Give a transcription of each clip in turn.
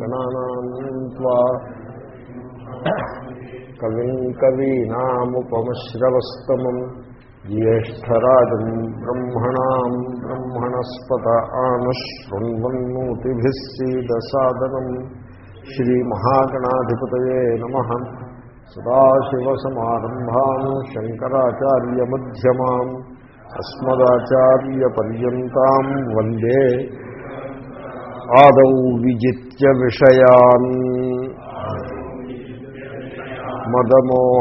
గణానాం కవిం కవీనాముపమశ్రవస్తమం జ్యేష్టరాజం బ్రహ్మణా బ్రహ్మణస్పత ఆనుశృణ్వన్నోతిభిः సీదసాదనం శ్రీమహాగణాధిపతయే శంకరాచార్యమ్యమాం అస్మదాచార్యపర్యంతం వందే ఆదౌ విజిత్య విషయాన్. మదమోహరాగద్వేషాదిశత్రుగణం.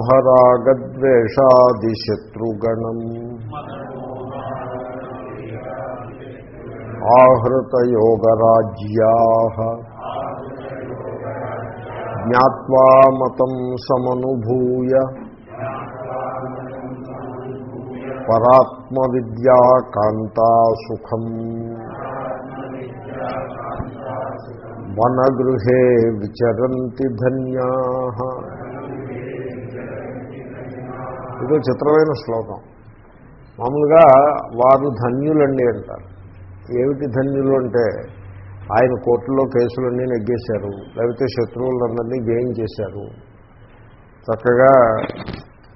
ఆహృతయోగరాజ్యా. జ్ఞావా మతం సమనుభూయ. పరాత్మవిద్యా కాంతా సుఖం వనగృహే విచరంతి ధన్యా. ఇదో చిత్రమైన శ్లోకం. మామూలుగా వారు ధన్యులండి అంటారు. ఏమిటి ధన్యులు అంటే ఆయన కోర్టులో కేసులన్నీ నెగ్గేశారు లేకపోతే శత్రువులందరినీ జయించేశారు చక్కగా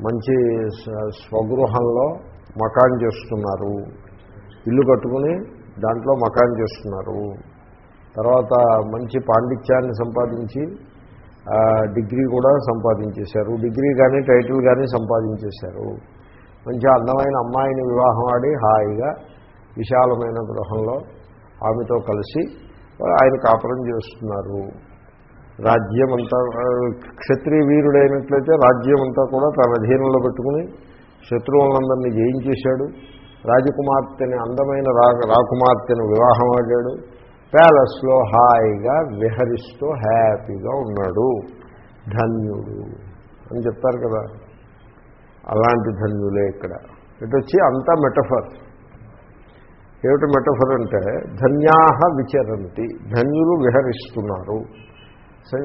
మంచి స్వగృహంలో మకాన్ చేస్తున్నారు. ఇల్లు కట్టుకుని దాంట్లో మకాన్ చేస్తున్నారు. తర్వాత మంచి పాండిత్యాన్ని సంపాదించి డిగ్రీ కూడా సంపాదించేశారు. డిగ్రీ కానీ టైటిల్ కానీ సంపాదించేశారు. మంచి అందమైన అమ్మాయిని వివాహం ఆడి హాయిగా విశాలమైన గృహంలో ఆమెతో కలిసి ఆయన కాపురం చేస్తున్నారు. రాజ్యం అంతా క్షత్రియ వీరుడైనట్లయితే రాజ్యం అంతా కూడా తన అధీనంలో పెట్టుకుని శత్రువులందరినీ జయించేశాడు. రాజకుమార్తెని అందమైన రా రాకుమార్తెను వివాహం ఆడాడు. ప్యాలెస్లో హాయిగా విహరిస్తూ హ్యాపీగా ఉన్నాడు. ధన్యుడు అని చెప్తారు కదా. అలాంటి ధన్యులే ఇక్కడ. ఇటు వచ్చి అంతా మెటఫర్. ఏమిటి మెటఫర్ అంటే ధన్యాహ విచరంతి. ధన్యులు విహరిస్తున్నారు.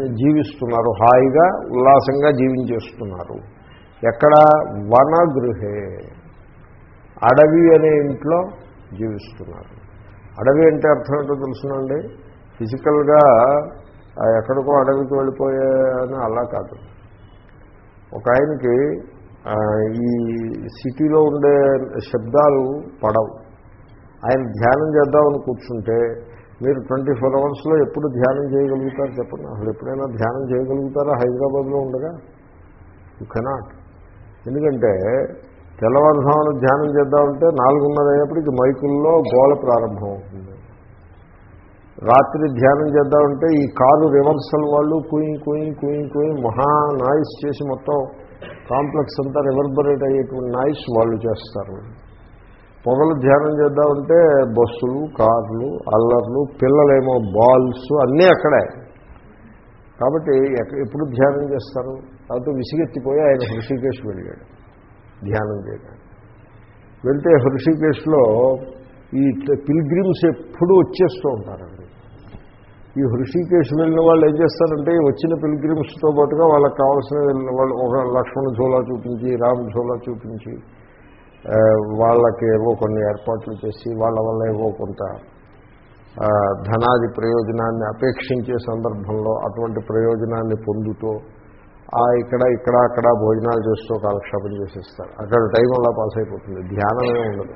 జీవిస్తున్నారు. హాయిగా ఉల్లాసంగా జీవించేస్తున్నారు. ఎక్కడ? వనగృహే. అడవి అనే ఇంట్లో జీవిస్తున్నారు. అడవి అంటే అర్థం ఏంటో తెలుసునండి. ఫిజికల్గా ఎక్కడికో అడవికి వెళ్ళిపోయాయని అలా కాదు. ఒక ఆయనకి ఈ సిటీలో ఉండే శబ్దాలు పడవు. ఆయన ధ్యానం చేద్దామని కూర్చుంటే మీరు ట్వంటీ ఫోర్ అవర్స్లో ఎప్పుడు ధ్యానం చేయగలుగుతారు చెప్పండి. అసలు ఎప్పుడైనా ధ్యానం చేయగలుగుతారా హైదరాబాద్లో ఉండగా? యు కెనాట్ ఎందుకంటే తెల్లవారుజామున ధ్యానం చేద్దామంటే నాలుగున్నర అయ్యేప్పటికి మైకుల్లో గోల ప్రారంభం అవుతుంది. రాత్రి ధ్యానం చేద్దామంటే ఈ కారు రివర్సల్ వాళ్ళు కుయి కుయి కుయి కుయి మహా నాయిస్ చేసి మొత్తం కాంప్లెక్స్ అంతా రివర్బరేట్ అయ్యేటువంటి నాయిస్ వాళ్ళు చేస్తారు. పొగలు ధ్యానం చేద్దామంటే బస్సులు కార్లు అల్లర్లు పిల్లలేమో బాల్స్ అన్నీ అక్కడే. కాబట్టి ఎప్పుడు ధ్యానం చేస్తారు? కాబట్టి విసిగెత్తిపోయి ఆయన హృషికేశ్ వెళ్ళాడు. ధ్యానం చేయడానికి. వెళ్తే హృషికేశ్లో ఈ పిల్గ్రిమ్స్ ఎప్పుడూ వచ్చేస్తూ ఉంటారండి. ఈ హృషికేశ్ వెళ్ళిన వాళ్ళు ఏం చేస్తారంటే వచ్చిన పిల్గ్రిమ్స్తో పాటుగా వాళ్ళకి కావాల్సిన వాళ్ళు ఒక లక్ష్మణ ఝోలా చూపించి రామ్ ఝోలా చూపించి వాళ్ళకి ఏవో కొన్ని ఏర్పాట్లు చేసి వాళ్ళ వల్ల ఏవో కొంత ధనాది ప్రయోజనాన్ని అపేక్షించే సందర్భంలో అటువంటి ప్రయోజనాన్ని పొందుతూ ఇక్కడ ఇక్కడ అక్కడ భోజనాలు చేస్తూ కాలక్షేపం చేసేస్తారు. అక్కడ టైం అలా పాస్ అయిపోతుంది. ధ్యానమే ఉండదు.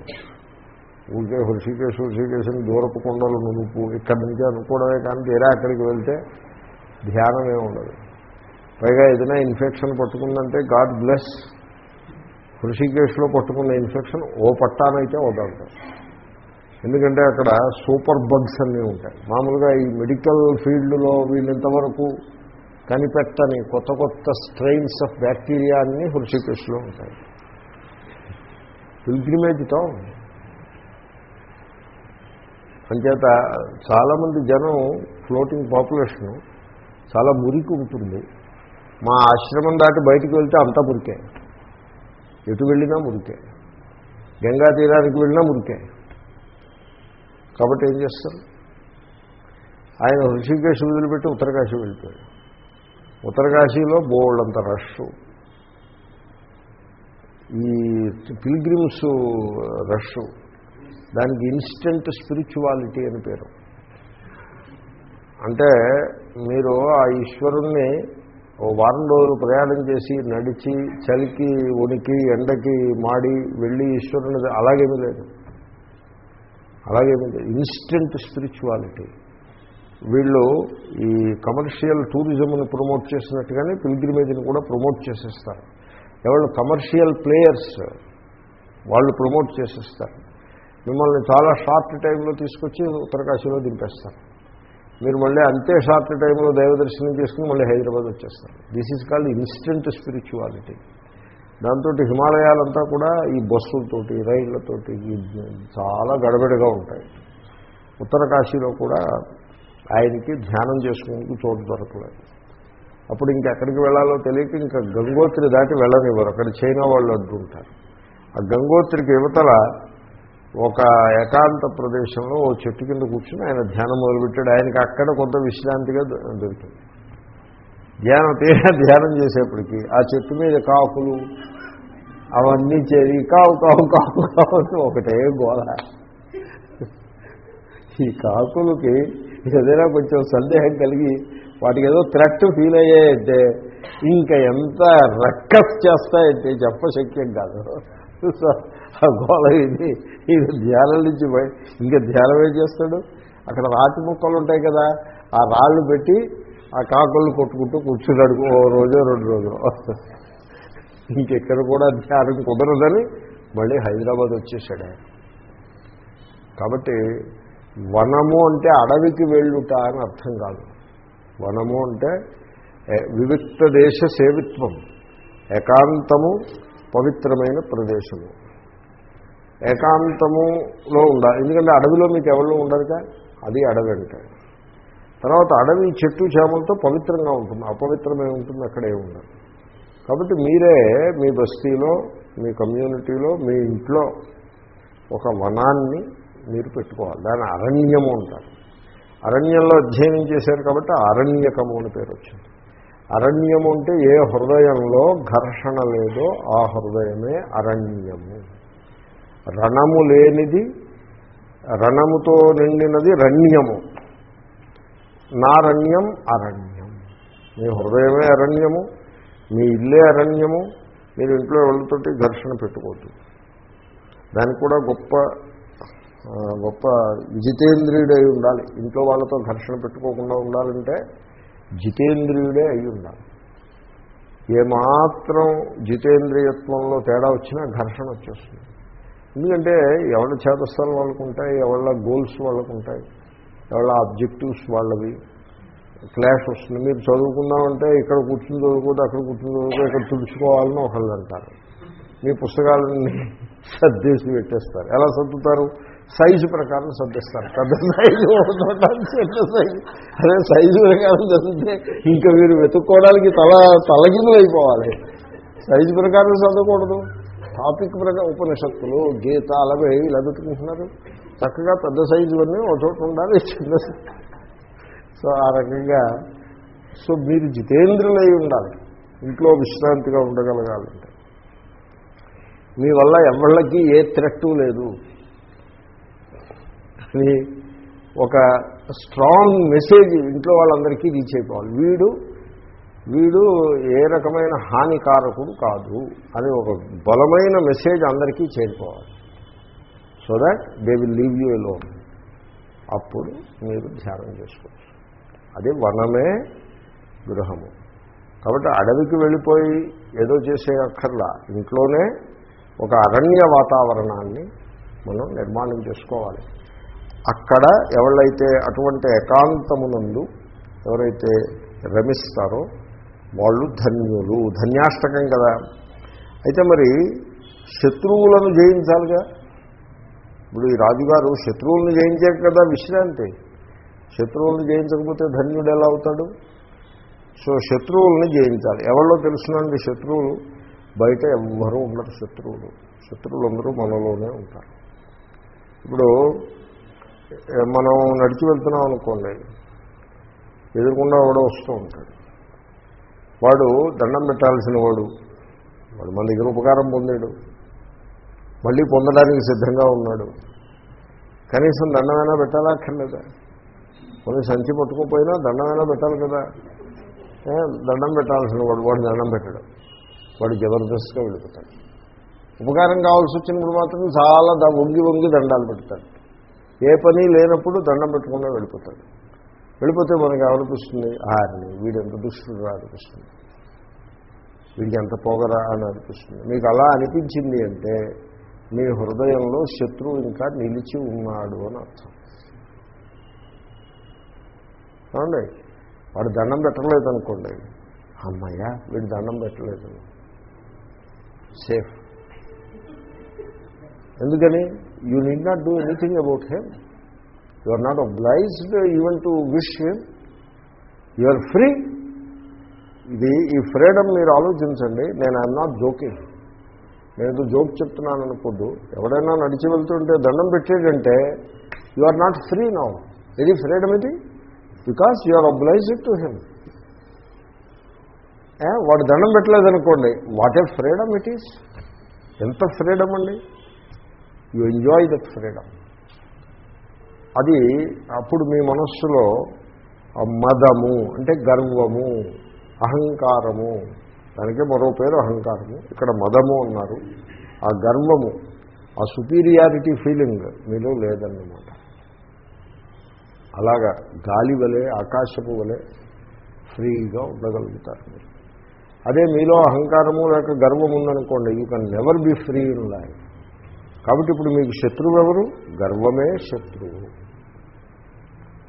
ఊరికే హృషికేశ్ హృషికేశ్ని దూరపు కొండలు నునుపు ఇక్కడి నుంచి అనుకోవడమే కానీ తీరా అక్కడికి వెళ్తే ధ్యానమే ఉండదు. పైగా ఏదైనా ఇన్ఫెక్షన్ పట్టుకుందంటే గాడ్ బ్లెస్. హృషికేశ్లో పట్టుకున్న ఇన్ఫెక్షన్ ఓ పట్టానైతే వదలదు ఎందుకంటే అక్కడ సూపర్ బగ్స్ అన్నీ ఉంటాయి. మామూలుగా ఈ మెడికల్ ఫీల్డ్లో వీళ్ళంతవరకు కనిపెట్టని కొత్త కొత్త స్ట్రెయిన్స్ ఆఫ్ బ్యాక్టీరియా అన్నీ హృషికేశ్లో ఉంటాయి. పిల్గ్రిమేజ్తో అంచేత చాలామంది జనం ఫ్లోటింగ్ పాపులేషను చాలా మురికి ఉంటుంది మా ఆశ్రమం దాటి బయటికి వెళ్తే అంతా మురికే. ఎటు వెళ్ళినా మురికే. గంగా తీరానికి వెళ్ళినా మురికే. కాబట్టి ఏం చేస్తారు? ఆయన హృషికేశ్ వదిలిపెట్టి ఉత్తరకాశి వెళ్ళిపోయాడు. ఉత్తరకాశీలో బోల్డంత రష్. ఈ పిల్గ్రిమ్స్ రష్. దానికి ఇన్స్టెంట్ స్పిరిచువాలిటీ అని పేరు. అంటే మీరు ఆ ఈశ్వరుణ్ణి ఓ వారం రోజులు ప్రయాణం చేసి నడిచి చలికి ఉనికి ఎండకి మాడి వెళ్ళి ఈశ్వరుని అలాగేమీ లేదు. అలాగేమీ లేదు. Instant spirituality. వీళ్ళు ఈ కమర్షియల్ టూరిజంని ప్రమోట్ చేసినట్టుగానే పిల్గ్రిమేజ్ని కూడా ప్రమోట్ చేసేస్తారు. ఎవరు కమర్షియల్ ప్లేయర్స్ వాళ్ళు ప్రమోట్ చేసేస్తారు. మిమ్మల్ని చాలా షార్ట్ టైంలో తీసుకొచ్చి ఉత్తరకాశీలో దింపేస్తారు. మీరు మళ్ళీ అంతే షార్ట్ టైంలో దైవదర్శనం చేసుకుని మళ్ళీ హైదరాబాద్ వచ్చేస్తారు. This is called instant spirituality దాంతో హిమాలయాలంతా కూడా ఈ బస్సులతోటి రైళ్ళతోటి చాలా గడబడిగా ఉంటాయి. ఉత్తర కాశీలో కూడా ఆయనకి ధ్యానం చేసుకునేందుకు చోటు దొరకలేదు. అప్పుడు ఇంకెక్కడికి వెళ్ళాలో తెలియక ఇంకా గంగోత్రి దాటి వెళ్ళనివ్వరు. అక్కడ చైనా వాళ్ళు అడ్డుంటారు ఆ గంగోత్రికి యువతల ఒక ఏకాంత ప్రదేశంలో ఓ చెట్టు కింద కూర్చుని ఆయన ధ్యానం మొదలుపెట్టాడు. ఆయనకి అక్కడ కొంత విశ్రాంతిగా దొరికింది ధ్యానం తీరా ధ్యానం చేసేప్పటికి ఆ చెట్టు మీద కాకులు అవన్నీ చేరి కావు కావు కావు కావు ఒకటే గోల. ఈ కాకులకి ఏదైనా కొంచెం సందేహం కలిగి వాటికి ఏదో థ్రెట్ ఫీల్ అయ్యాయంటే ఇంకా ఎంత రక్కస్ చేస్తాయంటే చెప్పశక్యం కాదు. సో ఆ గోళ ఇది ఇది ధ్యానం నుంచి ఇంకా ధ్యానం ఏం చేస్తాడు? అక్కడ రాతి ముక్కలు ఉంటాయి కదా ఆ రాళ్ళు పెట్టి ఆ కాకులను కొట్టుకుంటూ కూర్చున్నాడు ఓ రోజు రెండు రోజులు. ఇంకెక్కడ కూడా ధ్యానం కుదరదని మళ్ళీ హైదరాబాద్ వచ్చేసాడు కాబట్టి వనము అంటే అడవికి వెళ్ళుట అని అర్థం కాదు. వనము అంటే ఏ, వివిక్త దేశ సేవిత్వం ఏకాంతము పవిత్రమైన ప్రదేశము. ఏకాంతములో ఉండాలి ఎందుకంటే అడవిలో మీకు ఎవరు ఉండరుగా? అది అడవి అంటే. తర్వాత అడవి చెట్టు చేమలతో పవిత్రంగా ఉంటుంది అపవిత్రమే ఉంటుంది అక్కడే ఉండదు. కాబట్టి మీరే మీ బస్తీలో మీ కమ్యూనిటీలో మీ ఇంట్లో ఒక వనాన్ని మీరు పెట్టుకోవాలి. దాని అరణ్యము అంటారు. అరణ్యంలో అధ్యయనం చేశారు కాబట్టి అరణ్యకము అని పేరు వచ్చింది. అరణ్యము అంటే ఏ హృదయంలో ఘర్షణ లేదో ఆ హృదయమే అరణ్యము. రణము లేనిది రణముతో నిండినది రణ్యము నారణ్యం అరణ్యం. మీ హృదయమే అరణ్యము మీ ఇల్లే అరణ్యము మీరు ఇంట్లో వాళ్ళతోటి ఘర్షణ పెట్టుకోవద్దు. దానికి కూడా గొప్ప గొప్ప జితేంద్రియుడై ఉండాలి. ఇంట్లో వాళ్ళతో ఘర్షణ పెట్టుకోకుండా ఉండాలంటే జితేంద్రియుడే అయి ఉండాలి. ఏమాత్రం జితేంద్రియత్వంలో తేడా వచ్చినా ఘర్షణ వచ్చేస్తుంది. ఎందుకంటే ఎవరి చేతస్థాలు వాళ్ళకు ఉంటాయి ఎవరి గోల్స్ వాళ్ళకు ఉంటాయి ఎవరి ఆబ్జెక్టివ్స్ వాళ్ళవి క్లాష్ వస్తుంది. మీరు చదువుకుందామంటే ఇక్కడ కూర్చుని చదువుకోవద్దు అక్కడ కూర్చుని చదువుకో ఇక్కడ తుడుచుకోవాలని ఒకళ్ళు అంటారు మీ పుస్తకాలన్నీ సర్దేసి పెట్టేస్తారు. ఎలా సర్దుతారు? సైజు ప్రకారం సర్దిస్తారు. పెద్ద సైజు ఒకటి చిన్న సైజు. అదే సైజు ప్రకారం చదివితే ఇంకా మీరు వెతుక్కోవడానికి తల తలకిందులు అయిపోవాలి. సైజు ప్రకారం చదవకూడదు టాపిక్ ప్రకారం ఉపనిషత్తులు గీత అలాగే ఇలా పెట్టుకుంటున్నారు చక్కగా పెద్ద సైజు అన్నీ ఒక చోట ఉండాలి చిన్న సో ఆ రకంగా సో మీరు జితేంద్రులై ఉండాలి. ఇంట్లో విశ్రాంతిగా ఉండగలగాలంటే. మీ వల్ల ఎవళ్ళకి ఏ థ్రెట్టు లేదు. అని ఒక స్ట్రాంగ్ మెసేజ్ ఇంట్లో వాళ్ళందరికీ రీచ్ అయిపోవాలి. వీడు వీడు ఏ రకమైన హానికారకుడు కాదు అని ఒక బలమైన మెసేజ్ అందరికీ చేరిపోవాలి so that they will leave you లో అప్పుడు మీరు ధ్యానం చేసుకోవచ్చు. అది వనమే గృహము. కాబట్టి అడవికి వెళ్ళిపోయి ఏదో చేసే అక్కర్లా. ఇంట్లోనే ఒక అరణ్య వాతావరణాన్ని మనం నిర్మాణం చేసుకోవాలి. అక్కడ ఎవళ్ళైతే అటువంటి ఏకాంతమునందు ఎవరైతే రమిస్తారో వాళ్ళు ధన్యులు ధన్యాష్టకం కదా. అయితే మరి శత్రువులను జయించాలిగా? ఇప్పుడు ఈ రాజుగారు శత్రువులను జయించాక కదా విశ్రాంతి. శత్రువులను జయించకపోతే ధన్యుడు ఎలా అవుతాడు? సో శత్రువుల్ని జయించాలి. ఎవరిలో తెలుసునండి శత్రువులు? బయట ఎవ్వరూ ఉండరు శత్రువులు. శత్రువులందరూ మనలోనే ఉంటారు. ఇప్పుడు మనం నడిచి వెళ్తున్నాం అనుకోండి ఎదురుకుండా వాడు వస్తూ ఉంటాడు. వాడు దండం పెట్టాల్సిన వాడు వాడు మన దగ్గర ఉపకారం పొందాడు మళ్ళీ పొందడానికి సిద్ధంగా ఉన్నాడు. కనీసం దండమైనా పెట్టాలా అక్కర్లేదా? కొన్ని సంచి పట్టుకోపోయినా దండమైనా పెట్టాలి కదా. దండం పెట్టాల్సిన వాడు వాడు దండం పెట్టడం. వాడు జబర్దస్త్గా వెళ్ళిపోతాడు ఉపకారం కావాల్సి వచ్చినప్పుడు మాత్రం చాలా ద- వంగి వంగి దండాలు పెడతాడు. ఏ పని లేనప్పుడు దండం పెట్టకుండా వెళ్ళిపోతాడు. వెళ్ళిపోతే మనకి ఏమనిపిస్తుంది? ఆరిని వీడెంత దుష్టుడు అనిపిస్తుంది. వీడికి ఎంత పోగరా అని అనిపిస్తుంది. మీకు అలా అనిపించింది అంటే మీ హృదయంలో శత్రువు ఇంకా నిలిచి ఉన్నాడు అని అర్థం. ఏమండి? వాడు దండం పెట్టలేదు అనుకోండి అమ్మయ్యా వీడు దండం పెట్టలేదు. సేఫ్. ఎందుకని? You need not do anything about him you are not obliged even to wish him you are free ఇది ఈ ఫ్రీడమ్ మీరు ఆలోచించండి. నేను ఐఎమ్ నాట్ జోకింగ్ నేను జోక్ చెప్తున్నాను అనుకోద్దు. ఎవడైనా నడిచి వెళ్తుంటే దండం పెట్టేటంటే you are not free now ఇది ఫ్రీడమ్ ఇది? Because you are obliged to him వాడు దండం పెట్టలేదనుకోండి. What a freedom it is ఎంత ఫ్రీడమ్ అండి? You enjoy that freedom. అది అప్పుడు మీ మనస్సులో ఆ మదము అంటే గర్వము అహంకారము దానికే మరో పేరు అహంకారము ఇక్కడ మదము అన్నారు. ఆ గర్వము ఆ సుపీరియారిటీ ఫీలింగ్ మీలో లేదన్నమాట. అలాగా గాలి వలె ఆకాశపు వలె ఫ్రీగా ఉండగలుగుతారు మీరు. అదే మీలో అహంకారము లేక గర్వం ఉందనుకోండి you can never be free in life కాబట్టి ఇప్పుడు మీకు శత్రువు ఎవరు? గర్వమే శత్రువు.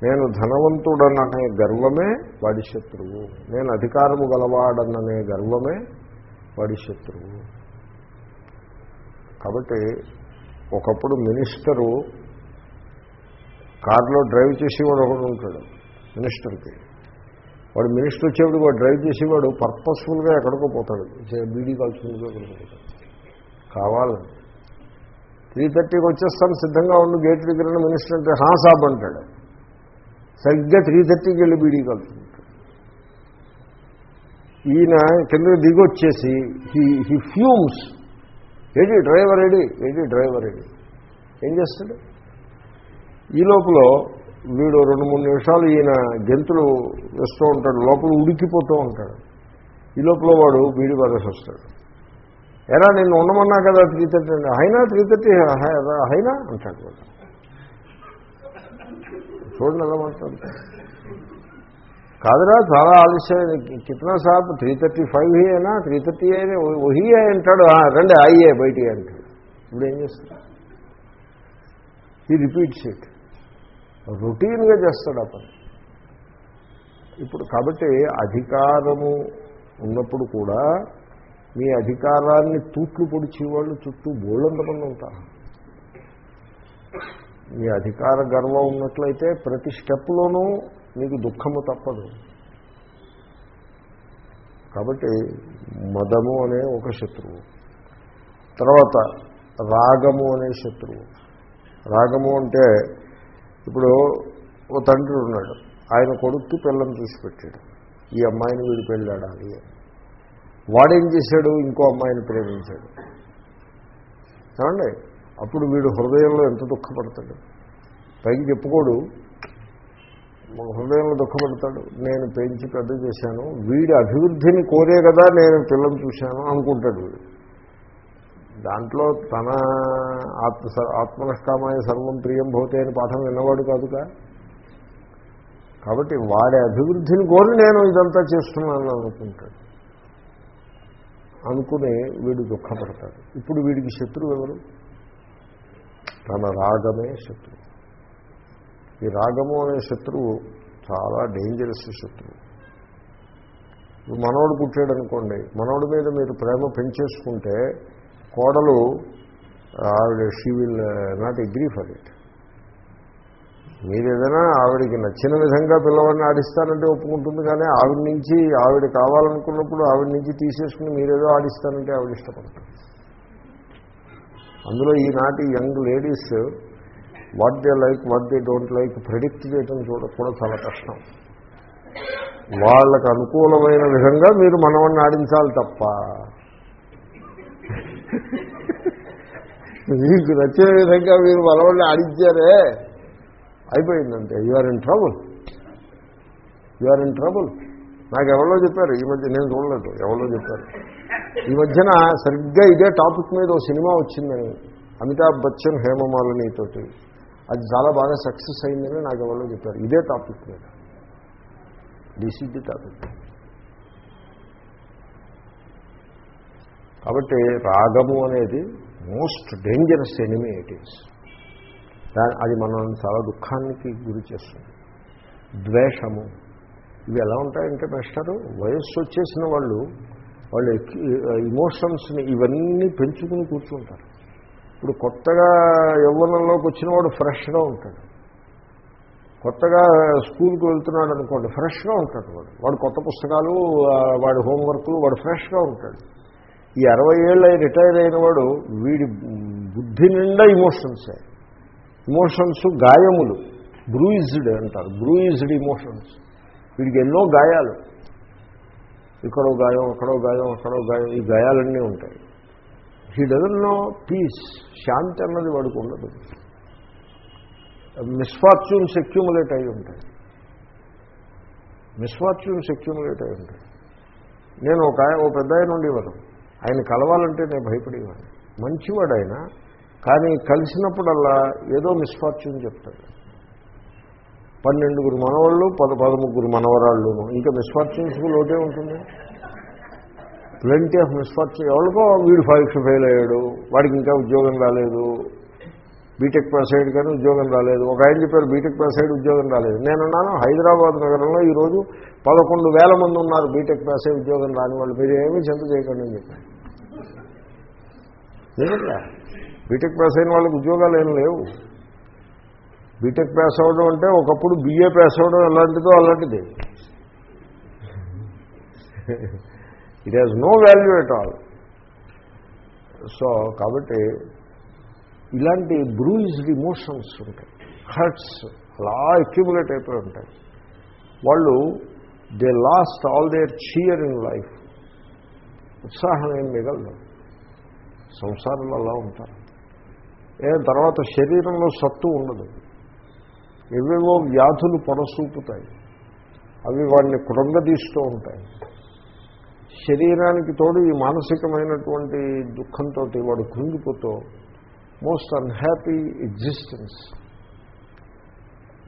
నేను ధనవంతుడననే గర్వమే వాడి శత్రువు. నేను అధికారము గలవాడననే గర్వమే వాడి శత్రువు. కాబట్టి ఒకప్పుడు మినిస్టరు కారులో డ్రైవ్ చేసేవాడు ఒకడు ఉంటాడు మినిస్టర్కి. వాడు మినిస్టర్ వచ్చేప్పుడు వాడు డ్రైవ్ చేసేవాడు పర్పస్ఫుల్గా ఎక్కడికో పోతాడు బీడీ కాల్చుకుంటూ ఎక్కడికో పోతాడు. కావాలని త్రీ థర్టీకి వచ్చేస్తాను సిద్ధంగా ఉండు గేట్ దగ్గర మినిస్టర్ అంటే హా సాబ్ అంటాడు. సరిగ్గా త్రీ థర్టీకి వెళ్ళి బీడీ కలుపుకుంటాడు. ఈయన కింద దిగొచ్చేసి హీ హీ ఫ్యూమ్స్ ఏడి డ్రైవర్ ఏడి ఏడి డ్రైవర్ ఏడి ఏం చేస్తాడు? ఈ లోపల వీడు రెండు మూడు నిమిషాలు ఈయన గెంతులు వేస్తూ ఉంటాడు లోపల ఉడికిపోతూ ఉంటాడు. ఈ లోపల వాడు బీడి పరేసి వస్తాడు. ఎలా నేను ఉండమన్నా కదా త్రీ థర్టీ అంటే అయినా త్రీ థర్టీ అయినా అంటాడు చూడండి ఎలా మాట్లాడు కాదురా చాలా ఆలస్యం. కిట్నా సాబ్ త్రీ థర్టీ ఫైవ్ హీ అయినా త్రీ థర్టీ అయినా వహీ అంటాడు. రండి అయ్యే బయటి అంటాడు. ఇప్పుడు ఏం చేస్తాడు? ఈ రిపీట్స్ ఇట్ రొటీన్గా చేస్తాడు ఆ పని. ఇప్పుడు కాబట్టి అధికారము ఉన్నప్పుడు కూడా మీ అధికారాన్ని తూట్లు పొడిచేవాళ్ళు చుట్టూ బోళ్ళంతమంది ఉంటారు. మీ అధికార గర్వం ఉన్నట్లయితే ప్రతి స్టెప్లోనూ మీకు దుఃఖము తప్పదు. కాబట్టి మదము అనే ఒక శత్రువు. తర్వాత రాగము అనే శత్రువు. రాగము అంటే ఇప్పుడు ఓ తండ్రి ఉన్నాడు. ఆయన కొడుక్కి పిల్లని చూసి పెట్టాడు. ఈ అమ్మాయిని వీడు పెళ్ళాడాలి అని. వాడేం చేశాడు? ఇంకో అమ్మాయిని ప్రేమించాడు. ఏమండి? అప్పుడు వీడు హృదయంలో ఎంత దుఃఖపడతాడు? పైకి చెప్పుకోడు. హృదయంలో దుఃఖపడతాడు. నేను పెంచి పెద్ద చేశాను. వీడి అభివృద్ధిని కోరే కదా నేను పిల్లలు చూశాను అనుకుంటాడు వీడు. దాంట్లో తన ఆత్మ ఆత్మనష్కామాయ సర్వం ప్రియం భవతే అని పాఠం విన్నవాడు కాదుగా? కాబట్టి వాడి అభివృద్ధిని కోరి నేను ఇదంతా చేస్తున్నాను అనుకుంటాడు. అనుకుని వీడు దుఃఖపడతాడు. ఇప్పుడు వీడికి శత్రువు ఎవరు? తన రాగమే శత్రువు. ఈ రాగము అనే శత్రువు చాలా డేంజరస్ శత్రువు. ఇప్పుడు మనవడు పుట్టాడు అనుకోండి మనవడి మీద మీరు ప్రేమ పెంచేసుకుంటే కోడలు ఆవిడ she will not agree for it మీరు ఏదైనా ఆవిడికి నచ్చిన విధంగా పిల్లవాడిని ఆడిస్తానంటే ఒప్పుకుంటుంది కానీ ఆవిడ నుంచి ఆవిడ కావాలనుకున్నప్పుడు ఆవిడ నుంచి తీసేసుకుని మీరేదో ఆడిస్తానంటే ఆవిడ ఇష్టపడతారు. అందులో ఈనాటి young ladies what they like what they don't like predict చేయడం చూడ కూడా చాలా కష్టం. వాళ్ళకు అనుకూలమైన విధంగా మీరు మనవాడిని ఆడించాలి తప్ప. మీకు నచ్చే విధంగా మీరు మనవాడిని ఆడించారే. అయిపోయిందంటే you're in trouble you're in trouble నాకు ఎవరో చెప్పారు ఈ మధ్య నేను చూడలేదు. ఎవరో చెప్పారు. ఈ మధ్యన సరిగ్గా ఇదే టాపిక్ మీద ఓ సినిమా వచ్చిందని అమితాబ్ బచ్చన్ హేమమాలినితోటి అది చాలా బాగా సక్సెస్ అయిందని నాకు ఎవరో చెప్పారు. ఇదే టాపిక్ మీద. దిస్ ఇస్ ది టాపిక్ కాబట్టి రాగము అనేది most dangerous enemy it is దాని అది మనల్ని చాలా దుఃఖానికి గురి చేస్తుంది. ద్వేషము ఇవి ఎలా ఉంటాయంటే మాస్టరు వయస్సు వచ్చేసిన వాళ్ళు వాళ్ళు ఇమోషన్స్ని ఇవన్నీ పెంచుకుని కూర్చుంటారు. ఇప్పుడు కొత్తగా యవ్వనంలోకి వచ్చిన వాడు ఫ్రెష్గా ఉంటాడు. కొత్తగా స్కూల్కి వెళ్తున్నాడు అనుకోండి ఫ్రెష్గా ఉంటాడు వాడు. వాడు కొత్త పుస్తకాలు వాడి హోంవర్క్లు వాడు ఫ్రెష్గా ఉంటాడు. ఈ అరవై ఏళ్ళ రిటైర్ అయిన వాడు వీడి బుద్ధి నిండా ఇమోషన్సే ఇమోషన్స్ గాయములు. బ్రూయిజ్డ్ అంటారు. బ్రూయిజ్డ్ ఇమోషన్స్ వీడికి ఎన్నో గాయాలు. ఇక్కడో గాయం అక్కడో గాయం అక్కడో గాయం ఈ గాయాలన్నీ ఉంటాయి. హీ డజన్ నో పీస్ శాంతి అన్నది వాడికి ఉండదు. మిస్ఫార్చ్యూన్స్ అక్యూములేట్ అయి ఉంటాయి. మిస్ఫార్చ్యూన్స్ అక్యూములేట్ అయి ఉంటాయి. నేను ఒక ఓ పెద్ద ఆయన ఉండేవారు. ఆయన కలవాలంటే నేను భయపడేవాడిని. మంచివాడు ఆయన. కానీ కలిసినప్పుడల్లా ఏదో మిస్ఫార్చ్యూన్ చెప్తాడు. పన్నెండుగురు మనవాళ్ళు పద పదముగ్గురు మనవరాళ్ళును ఇంకా మిస్ఫార్చ్యూన్స్ లోటే ఉంటుంది. ప్లెంటీ ఆఫ్ మిస్ఫార్చ్యూన్ ఎవరికో వీడు పరీక్ష ఫెయిల్ అయ్యాడు వాడికి ఇంకా ఉద్యోగం రాలేదు. బీటెక్ పాస్ అయ్యాడు కానీ ఉద్యోగం రాలేదు. ఒక ఆయన చెప్పారు బీటెక్ పాస్ అయ్యాడు ఉద్యోగం రాలేదు. నేనున్నాను హైదరాబాద్ నగరంలో ఈరోజు పదకొండు వేల మంది ఉన్నారు బీటెక్ పాస్ అయ్యి ఉద్యోగం రాని వాళ్ళు. మీరు ఏమీ చింత చేయకండి అని చెప్పారు బీటెక్ పాస్ అయిన వాళ్ళకి ఉద్యోగాలు ఏం లేవు. బీటెక్ పాస్ అవ్వడం అంటే ఒకప్పుడు బిఏ పాస్ అవ్వడం ఎలాంటిదో అలాంటిది. It has no value at all so కాబట్టి ఇలాంటి బ్రూయిజ్డ్ ఇమోషన్స్ ఉంటాయి. హర్ట్స్ అలా అక్యుములేట్ అయిపోయి ఉంటాయి. వాళ్ళు they lost all their cheer in life ఉత్సాహం ఏం మిగలదు సంసారంలో అలా ఉంటారు. తర్వాత శరీరంలో సత్తు ఉండదు. ఎవేవో వ్యాధులు పొడసూపుతాయి. అవి వాడిని కృంగదీస్తూ ఉంటాయి. శరీరానికి తోడు ఈ మానసికమైనటువంటి దుఃఖంతో వాడు కృంగిపోతూ మోస్ట్ అన్హ్యాపీ ఎగ్జిస్టెన్స్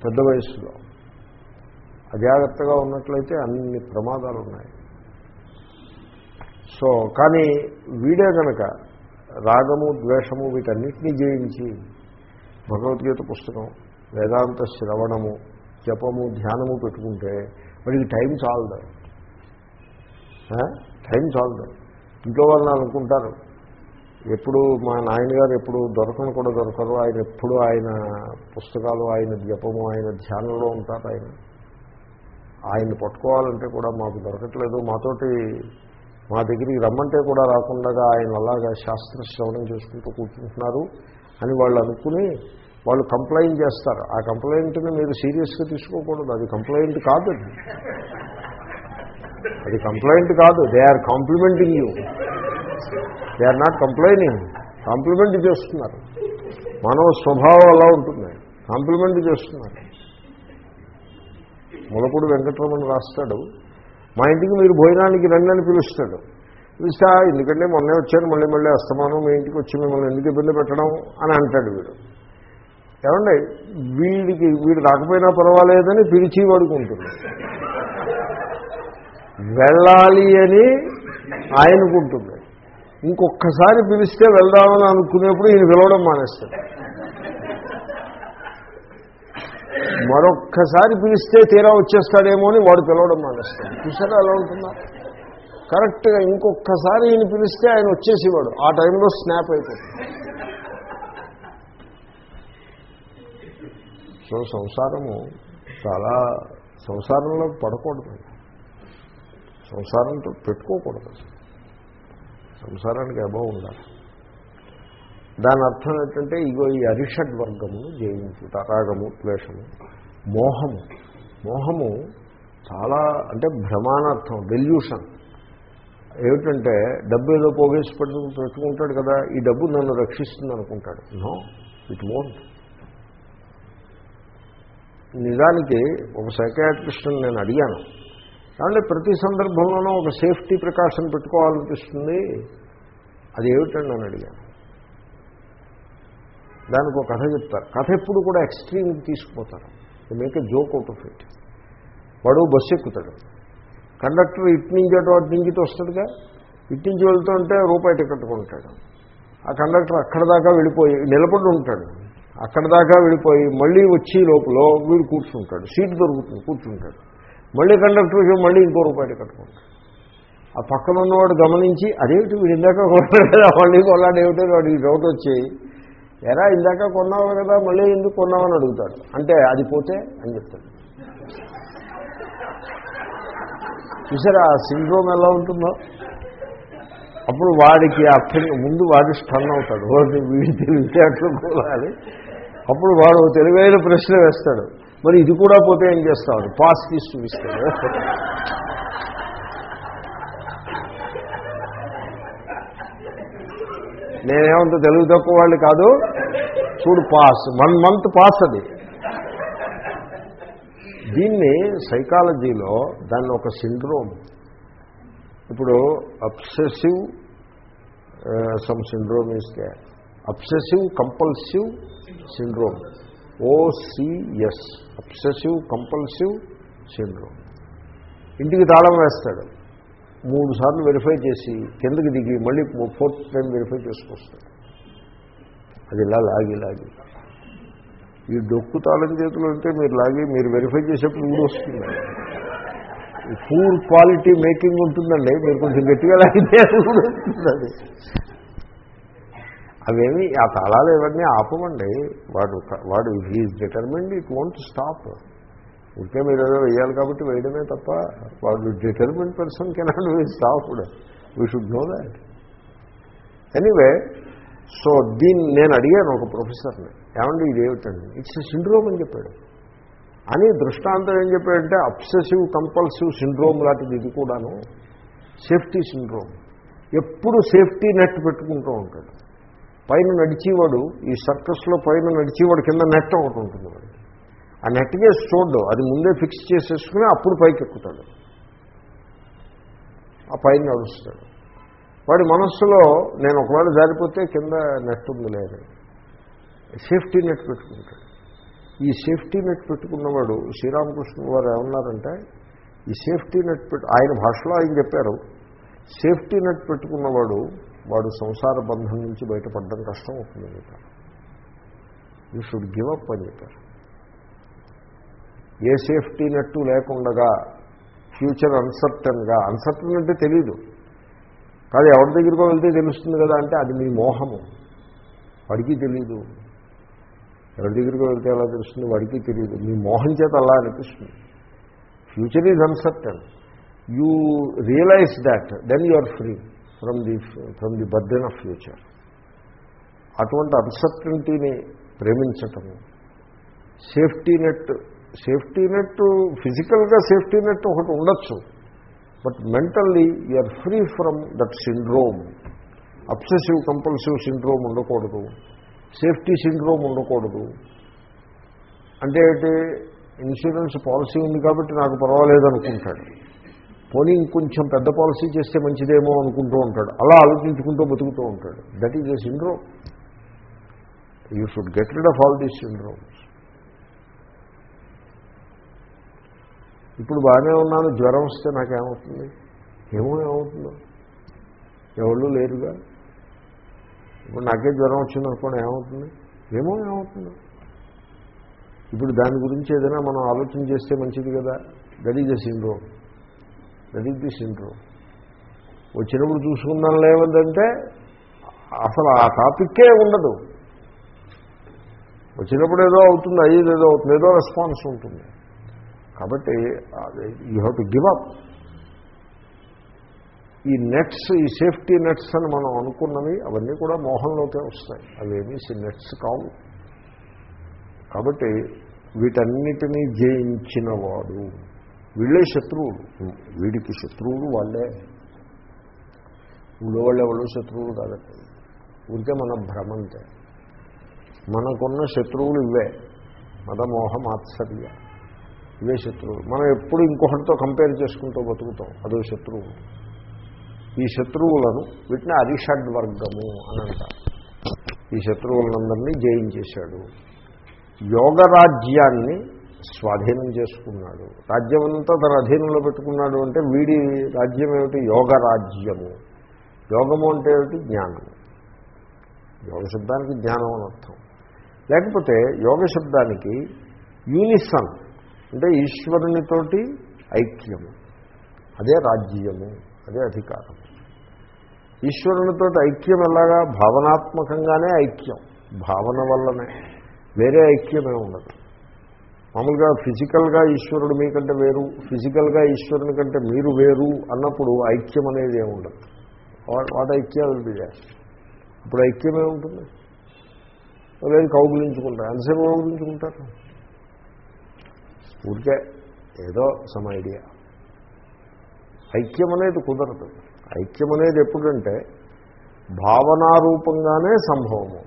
పెద్ద వయసులో అజాగ్రత్తగా ఉన్నట్లయితే అన్ని ప్రమాదాలు ఉన్నాయి సో కానీ వీడే కనుక రాగము ద్వేషము వీటన్నిటినీ జయించి భగవద్గీత పుస్తకం వేదాంత శ్రవణము జపము ధ్యానము పెట్టుకుంటే వాడికి టైం చాలదు. టైం చాలదు. ఇంట్లో వాళ్ళని అనుకుంటారు. ఎప్పుడు మా నాయనగారు ఎప్పుడు దొరకను కూడా దొరకరు. ఆయన ఎప్పుడు ఆయన పుస్తకాలు ఆయన జపము ఆయన ధ్యానంలో ఉంటారు ఆయన. ఆయన్ని పట్టుకోవాలంటే కూడా మాకు దొరకట్లేదు. మాతోటి మా దగ్గరికి రమ్మంటే కూడా రాకుండా ఆయన అలాగా శాస్త్ర శ్రవణం చేసుకుంటూ కూర్చుంటున్నారు అని వాళ్ళు అనుకుని వాళ్ళు కంప్లైంట్ చేస్తారు. ఆ కంప్లైంట్ని మీరు సీరియస్గా తీసుకోకూడదు. అది కంప్లైంట్ కాదు అది. కంప్లైంట్ కాదు. They are complimenting you they are not complaining compliment చేస్తున్నారు. మానవ స్వభావం అలా ఉంటుంది. కాంప్లిమెంట్ చేస్తున్నారు. మొలకుడు వెంకటరమణ రాస్తాడు. మా ఇంటికి మీరు భోజనానికి రండి అని పిలుస్తాడు. పిలిస్తా ఎందుకంటే మొన్నే వచ్చాను మళ్ళీ మళ్ళీ అస్తమానం మీ ఇంటికి వచ్చి మిమ్మల్ని ఎందుకు ఇబ్బంది పెట్టడం? అని అంటాడు వీడు. ఏమండి వీడికి వీడు రాకపోయినా పర్వాలేదని పిలిచి వాడుకుంటుంది వెళ్ళాలి అని ఆయనకుంటుంది. ఇంకొక్కసారి పిలిస్తే వెళ్దామని అనుకునేప్పుడు ఈయన పిలవడం మానేస్తాడు. మరొక్కసారి పిలిస్తే తీరా వచ్చేస్తాడేమో అని వాడు పిలవడం మానేస్తాడు. చూసారా ఎలా ఉంటుందా? కరెక్ట్గా ఇంకొక్కసారి ఈయన పిలిస్తే ఆయన వచ్చేసేవాడు. ఆ టైంలో స్నాప్ అయిపోతుంది. సో సంసారము చాలా సంసారంలో పడకూడదు. సంసారంతో పెట్టుకోకూడదు. సంసారానికి అభావం ఉండాలి. దాని అర్థం ఏంటంటే ఇగో ఈ అరిషడ్ వర్గము జయించుట రాగము ద్వేషము మోహము. మోహము చాలా అంటే భ్రమానార్థం డెల్యూషన్ ఏమిటంటే డబ్బు ఏదో పోగేసి పెట్టు పెట్టుకుంటాడు కదా ఈ డబ్బు నన్ను రక్షిస్తుంది అనుకుంటాడు. నో ఇట్ మోంట్ నిజానికి ఒక సైకాట్రిస్ట్ని నేను అడిగాను. కాబట్టి ప్రతి సందర్భంలోనూ ఒక సేఫ్టీ ప్రికాషన్ పెట్టుకోవాలనిపిస్తుంది. అది ఏమిటండి నేను అడిగాను. దానికి ఒక కథ చెప్తారు. కథ ఎప్పుడు కూడా ఎక్స్ట్రీమ్కి తీసుకుపోతారు. Make joke out of it వాడు బస్సు ఎక్కుతాడు. కండక్టర్ ఇటు నుంచి అటు అటు నుంచి ఇటు వస్తుందిగా ఇటు నుంచి వెళ్తుంటే రూపాయి టికెట్ కొంటాడు. ఆ కండక్టర్ అక్కడ దాకా వెళ్ళిపోయి నిలబడి ఉంటాడు. అక్కడ దాకా వెళ్ళిపోయి మళ్ళీ వచ్చి లోపల వీడు కూర్చుంటాడు. సీట్ దొరుకుతుంది కూర్చుంటాడు. మళ్ళీ కండక్టర్కి మళ్ళీ ఇంకో రూపాయి టికెట్ కొంటాడు. ఆ పక్కన ఉన్నవాడు గమనించి అదేమిటి వీడు ఇందాక కొన్నాడు? మళ్ళీ కొన్నాడు ఏమిటో? వాడికి డౌట్ వచ్చి ఎరా ఇందాక కొన్నావు కదా మళ్ళీ ఎందుకు కొన్నావు అని అడుగుతాడు. అంటే అది పోతే అని చెప్తాడు. చూసారా ఆ సిండ్రోమ్ ఎలా ఉంటుందో? అప్పుడు వాడికి అర్థం ముందు వాడి స్టన్ అవుతాడు. వాడిని వీడి తెలివితేటలు కూడాలి అప్పుడు వాడు తెలివైన ప్రశ్న వేస్తాడు. మరి ఇది కూడా పోతే ఏం చేస్తాడు పాస్ తీసి చూపిస్తాడు. నేనేమంత తెలుగు తక్కువ వాళ్ళు కాదు. చూడు పాస్ వన్ మంత్ పాస్ అది. దీన్ని సైకాలజీలో దాన్ని ఒక సిండ్రోమ్ ఇప్పుడు అబ్సెసివ్ సమ్ సిండ్రోమ్ ఇస్తే obsessive compulsive syndrome OCS obsessive compulsive syndrome ఇంటికి తాళం వేస్తాడు. మూడు సార్లు వెరిఫై చేసి కిందకి దిగి మళ్ళీ ఫోర్త్ టైం వెరిఫై చేసుకొస్తాడు. అది ఇలా లాగి లాగి. ఈ డొక్కు తాళం చేతులు ఉంటే మీరు లాగి మీరు వెరిఫై చేసేప్పుడు ఊరు వస్తుంది. పూర్ క్వాలిటీ మేకింగ్ ఉంటుందండి. మీరు కొంచెం గట్టిగా లాగితే ఊరు వస్తుంది. అది అవేమి ఆ తాళాలు ఇవన్నీ ఆపమండి. వాడు వాడు he's determined it want stop ఉంటే మీరు ఏదో వేయాలి కాబట్టి వేయడమే తప్ప వాడు determine person cannot we stop we should know that anyway so దీన్ని నేను అడిగాను ఒక ప్రొఫెసర్ని ఏమండి ఇదేమిటండి? ఇట్స్ సిండ్రోమ్ అని చెప్పాడు. అని దృష్టాంతం ఏం చెప్పాడంటే అబ్సెసివ్ కంపల్సివ్ సిండ్రోమ్ లాంటిది ఇది కూడాను. సేఫ్టీ సిండ్రోమ్ ఎప్పుడు సేఫ్టీ నెట్ పెట్టుకుంటూ ఉంటాడు. పైన నడిచేవాడు ఈ సర్కస్లో పైన నడిచేవాడు కింద నెట్ ఒకటి ఉంటుంది వాడు ఆ నెట్ చూడ్డు అది ముందే ఫిక్స్ చేసేసుకుని అప్పుడు పైకి ఎక్కుతాడు ఆ పైన నడుస్తాడు. వాడి మనస్సులో నేను ఒకవేళ జారిపోతే కింద నెట్ ఉంది లేదు సేఫ్టీ నెట్ పెట్టుకుంటాడు. ఈ సేఫ్టీ నెట్ పెట్టుకున్నవాడు శ్రీరామకృష్ణ వారు ఏమన్నారంటే ఈ సేఫ్టీ నెట్ పెట్టు ఆయన భాషలో ఆయన చెప్పారు సేఫ్టీ నెట్ పెట్టుకున్నవాడు వాడు సంసార బంధం నుంచి బయటపడడం కష్టం అవుతుంది చెప్పారు. యూ షుడ్ గివ్ అప్ అని చెప్పారు. ఏ సేఫ్టీ నెట్టు లేకుండగా ఫ్యూచర్ అన్సర్టన్గా అన్సర్టన్ అంటే తెలీదు. కాదు ఎవరి దగ్గరికో వెళ్తే తెలుస్తుంది కదా అంటే అది మీ మోహము. వాడికి తెలీదు. ఎవరి దగ్గరికో వెళ్తే ఎలా తెలుస్తుంది? వాడికి తెలియదు మీ మోహం చేత అలా అనిపిస్తుంది. Future is uncertain. You realise that then you are free from the from the burden of future. అటువంటి అన్సర్టనిటీని ప్రేమించటము సేఫ్టీ నెట్ సేఫ్టీ నెట్ ఫిజికల్గా సేఫ్టీ నెట్ ఒకటి ఉండొచ్చు. But mentally you're free from that syndrome. Obsessive compulsive syndrome ఉండకూడదు. Safety syndrome ఉండకూడదు. అంటే insurance policy ఉంది కాబట్టి నాకు పర్వాలేదు అనుకుంటాడు. పోనీ ఇంకొంచెం పెద్ద పాలసీ చేస్తే మంచిదేమో అనుకుంటూ ఉంటాడు. అలా ఆలోచించుకుంటూ బతుకుతూ ఉంటాడు. That is a syndrome you should get rid of all these syndromes ఇప్పుడు బాగానే ఉన్నాను జ్వరం వస్తే నాకేమవుతుంది? ఏమో ఏమవుతుందో? ఎవళ్ళు లేరుగా? ఇప్పుడు నాకే జ్వరం వచ్చింది అనుకోండి ఏమవుతుంది? ఏమో ఏమవుతుందో? ఇప్పుడు దాని గురించి ఏదైనా మనం ఆలోచన చేస్తే మంచిది కదా? That is the syndrome that is the syndrome వచ్చినప్పుడు చూసుకుందాం లేవద్దంటే అసలు ఆ టాపిక్కే ఉండదు. వచ్చినప్పుడు ఏదో అవుతుంది అయ్యేది ఏదో అవుతుంది ఏదో రెస్పాన్స్ ఉంటుంది. కాబట్టి you have to give up ఈ నెట్స్ ఈ సేఫ్టీ నెట్స్ అని మనం అనుకున్నవి అవన్నీ కూడా మోహంలోకే వస్తాయి. అవేమీ నెట్స్ కావు. కాబట్టి వీటన్నిటినీ జయించినవాడు వీళ్ళే శత్రువులు. వీడికి శత్రువులు వాళ్ళే. ఊళ్ళో వాళ్ళు ఎవరు శత్రువులు కాదండి. ఊరికే మన భ్రమంతే మనకున్న శత్రువులు ఇవే. మదమోహ మాత్సర్య ఇవే శత్రువులు. మనం ఎప్పుడు ఇంకొకటితో కంపేర్ చేసుకుంటూ బతుకుతాం. అదో శత్రువు. ఈ శత్రువులను వీటిని అరిషడ్ వర్గము అని అంటారు. ఈ శత్రువులందరినీ జయించేశాడు యోగరాజ్యాన్ని స్వాధీనం చేసుకున్నాడు. రాజ్యం అంతా తన అధీనంలో పెట్టుకున్నాడు అంటే వీడి రాజ్యం ఏమిటి? యోగరాజ్యము. యోగము అంటే ఏమిటి? జ్ఞానము. యోగ శబ్దానికి జ్ఞానం అని అర్థం. లేకపోతే యోగ శబ్దానికి యూనిసన్ అంటే ఈశ్వరునితోటి ఐక్యము. అదే రాజ్యము అదే అధికారం ఈశ్వరునితో ఐక్యం ఎలాగా? భావనాత్మకంగానే ఐక్యం. భావన వల్లనే. వేరే ఐక్యమే ఉండదు. మామూలుగా ఫిజికల్గా ఈశ్వరుడు మీకంటే వేరు ఫిజికల్గా ఈశ్వరుని కంటే మీరు వేరు అన్నప్పుడు ఐక్యం అనేది ఏముండదు వాటి ఐక్యాలు ఇప్పుడు ఐక్యమే ఉంటుంది. లేదు కౌగులించుకుంటారు? ఎంతసేపు కౌగులించుకుంటారు? ఊరికే ఏదో సమ ఐడియా. ఐక్యం అనేది కుదరదు. ఐక్యం అనేది ఎప్పుడంటే భావనారూపంగానే సంభవము.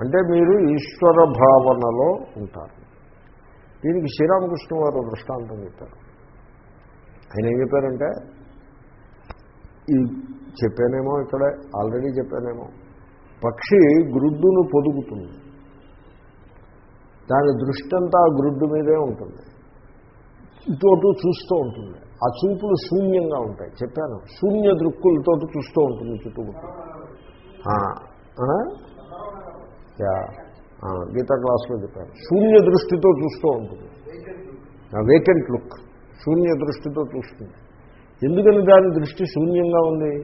అంటే మీరు ఈశ్వర భావనలో ఉంటారు. దీనికి శ్రీరామకృష్ణ వారు దృష్టాంతం చెప్పారు. ఆయన ఏం చెప్పారంటే ఈ చెప్పానేమో ఇక్కడ ఆల్రెడీ చెప్పానేమో పక్షి గ్రుడ్డును పొదుగుతుంది. దాని దృష్టి అంతా ఆ గ్రుడ్డు మీదే ఉంటుంది. ఇటు చూస్తూ ఉంటుంది. ఆ చూపులు శూన్యంగా ఉంటాయి. చెప్పాను. శూన్య దృక్కులతో చూస్తూ ఉంటుంది చుట్టుముట్టు. యా. గీతా క్లాస్లో చెప్పాను. శూన్య దృష్టితో చూస్తూ ఉంటుంది. వేకెంట్ లుక్ శూన్య దృష్టితో చూస్తుంది. ఎందుకని దాని దృష్టి శూన్యంగా ఉంది?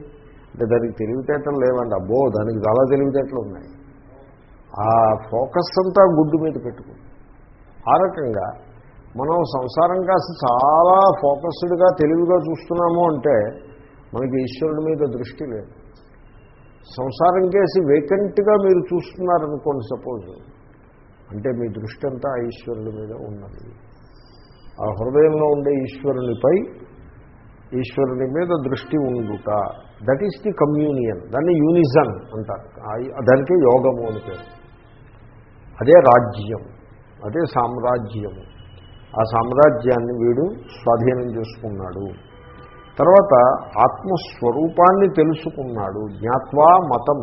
అంటే దానికి తెలివితేటలు లేవండి అబ్బో దానికి చాలా తెలివితేటలు ఉన్నాయి. ఆ ఫోకస్ అంతా గుడ్డు మీద పెట్టుకుంది ఆ రకంగా మనం సంసారం కాస్త చాలా ఫోకస్డ్గా తెలివిగా చూస్తున్నాము అంటే మనకి ఈశ్వరుడి మీద దృష్టి లేదు. సంసారం కేసి వేకెంట్గా మీరు చూస్తున్నారనుకోండి సపోజ్. అంటే మీ దృష్టి అంతా ఆ ఈశ్వరుడి మీద ఉన్నది. ఆ హృదయంలో ఉండే ఈశ్వరునిపై ఈశ్వరుని మీద దృష్టి ఉండుట. That is the communion. దాన్ని యూనిజన్ అంటారు. దానికి యోగము అని పేరు. అదే రాజ్యం అదే సామ్రాజ్యము. ఆ సామ్రాజ్యాన్ని వీడు స్వాధీనం చేసుకున్నాడు. తర్వాత ఆత్మస్వరూపాన్ని తెలుసుకున్నాడు. జ్ఞాత్వా మతం.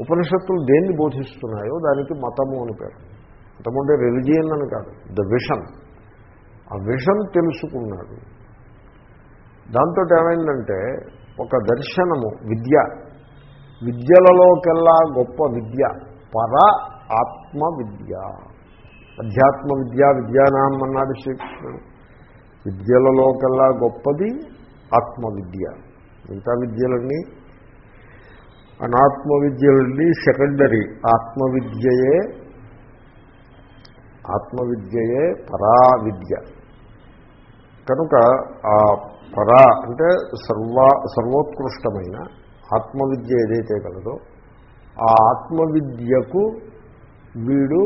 ఉపనిషత్తులు దేన్ని బోధిస్తున్నాయో దానికి మతము అని పేరు. మతము అంటే రిలిజియన్ అని కాదు ద విషన్. ఆ విషన్ తెలుసుకున్నాడు. దాంతో ఏమైందంటే ఒక దర్శనము విద్య. విద్యలలోకెల్లా గొప్ప విద్య. పర ఆత్మ విద్య అధ్యాత్మ విద్య విద్యానాం అన్నాడు శ్రీకృష్ణుడు విద్యలలోకెల్లా గొప్పది ఆత్మ విద్య మిగతా విద్యలన్నీ అనాత్మ విద్యలన్నీ సెకండరీ. ఆత్మ విద్యయే ఆత్మ విద్యయే పరా విద్య కనుక ఆ పరా అంటే సర్వ సర్వోత్కృష్టమైన ఆత్మవిద్య ఏదైతే కలదో ఆ ఆత్మవిద్యకు వీడు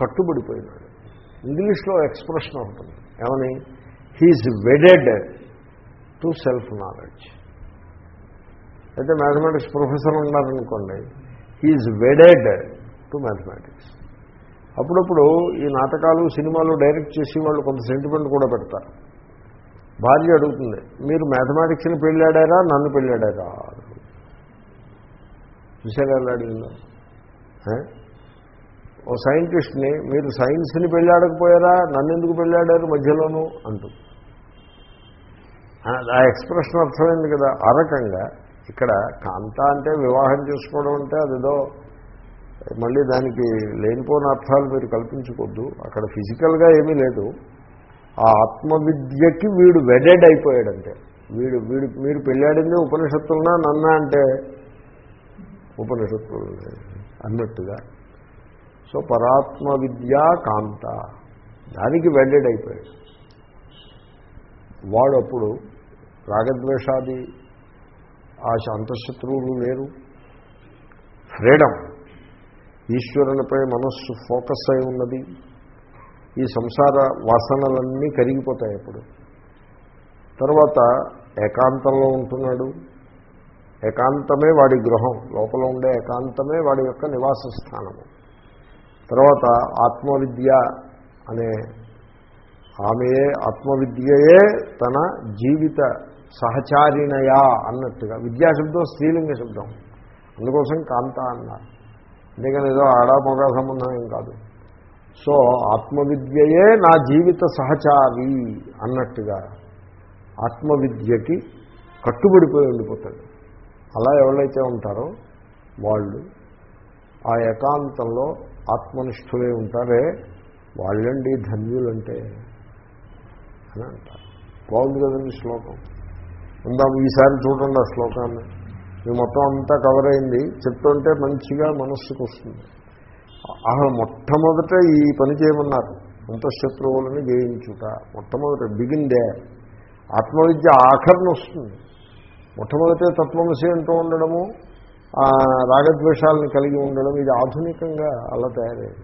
కట్టుబడిపోయినాడు. ఇంగ్లీష్లో ఎక్స్ప్రెషన్ ఉంటుంది. ఏమని? He's wedded to self knowledge అయితే మ్యాథమెటిక్స్ ప్రొఫెసర్ ఉన్నారనుకోండి హీఈస్ వెడెడ్ టు మ్యాథమెటిక్స్ అప్పుడప్పుడు ఈ నాటకాలు సినిమాలు డైరెక్ట్ చేసి వాళ్ళు కొంత సెంటిమెంట్ కూడా పెడతారు. భార్య అడుగుతుంది మీరు మ్యాథమెటిక్స్ని పెళ్ళాడారా? నన్ను పెళ్ళాడారా? చూసారా ఎలా అడిగిందో? ఓ సైంటిస్ట్ని మీరు సైన్స్ని పెళ్ళాడకపోయారా? నన్ను ఎందుకు పెళ్ళాడారు మధ్యలోనూ? అంటుంది ఆ ఎక్స్ప్రెషన్ అర్థమైంది కదా. ఆ రకంగా ఇక్కడ కాంత అంటే వివాహం చేసుకోవడం అంటే అదేదో మళ్ళీ దానికి లేనిపోని అర్థాలు మీరు కల్పించుకోద్దు అక్కడ ఫిజికల్గా ఏమీ లేదు. ఆ ఆత్మవిద్యకి వీడు వెడెడ్ అయిపోయాడంటే. వీడు వీడు మీరు పెళ్ళాడింది ఉపనిషత్తులనా? నన్న అంటే ఉపనిషత్తులు. అన్నట్టుగా. సో పరాత్మ విద్యా కాంత. దానికి వెడెడ్ అయిపోయాడు. వాడు అప్పుడు రాగద్వేషాది ఆ అంతఃశత్రువులు లేరు. ఫ్రీడమ్. ఈశ్వరునిపై మనస్సు ఫోకస్ అయి ఉన్నది. ఈ సంసార వాసనలన్నీ కరిగిపోతాయి అప్పుడు. తర్వాత ఏకాంతంలో ఉంటున్నాడు. ఏకాంతమే వాడి గృహం. లోపల ఉండే ఏకాంతమే వాడి యొక్క నివాస స్థానము తర్వాత ఆత్మవిద్య అనే ఆమెయే ఆత్మవిద్యయే తన జీవిత సహచారిణయా అన్నట్టుగా. విద్యాశబ్దం స్త్రీలింగ శబ్దం. అందుకోసం కాంత అన్నారు. అందుకని ఏదో ఆడ మగ సంబంధం ఏం కాదు. సో ఆత్మవిద్యయే నా జీవిత సహచారి అన్నట్టుగా ఆత్మవిద్యకి కట్టుబడిపోయి ఉండిపోతాడు. అలా ఎవరైతే ఉంటారో వాళ్ళు ఆ ఏకాంతంలో ఆత్మనిష్ఠులే ఉంటారే వాళ్ళండి ధన్యులంటే అని అంటారు. బాగుంది కదండి శ్లోకం. ఉందాం ఈసారి చూడండి ఆ శ్లోకాన్ని. మీ మొత్తం అంతా కవర్ అయింది. చెప్తుంటే మంచిగా మనస్సుకు వస్తుంది. అసలు మొట్టమొదట ఈ పని చేయమన్నారు. అంతఃశత్రువులని జయించుట. మొట్టమొదట బిగిన్ డే ఆత్మవిద్య ఆఖరణ వస్తుంది. మొట్టమొదటే తత్వమసి అంటూ ఉండడము. రాగద్వేషాలను కలిగి ఉండడం ఇది ఆధునికంగా అలా తయారైంది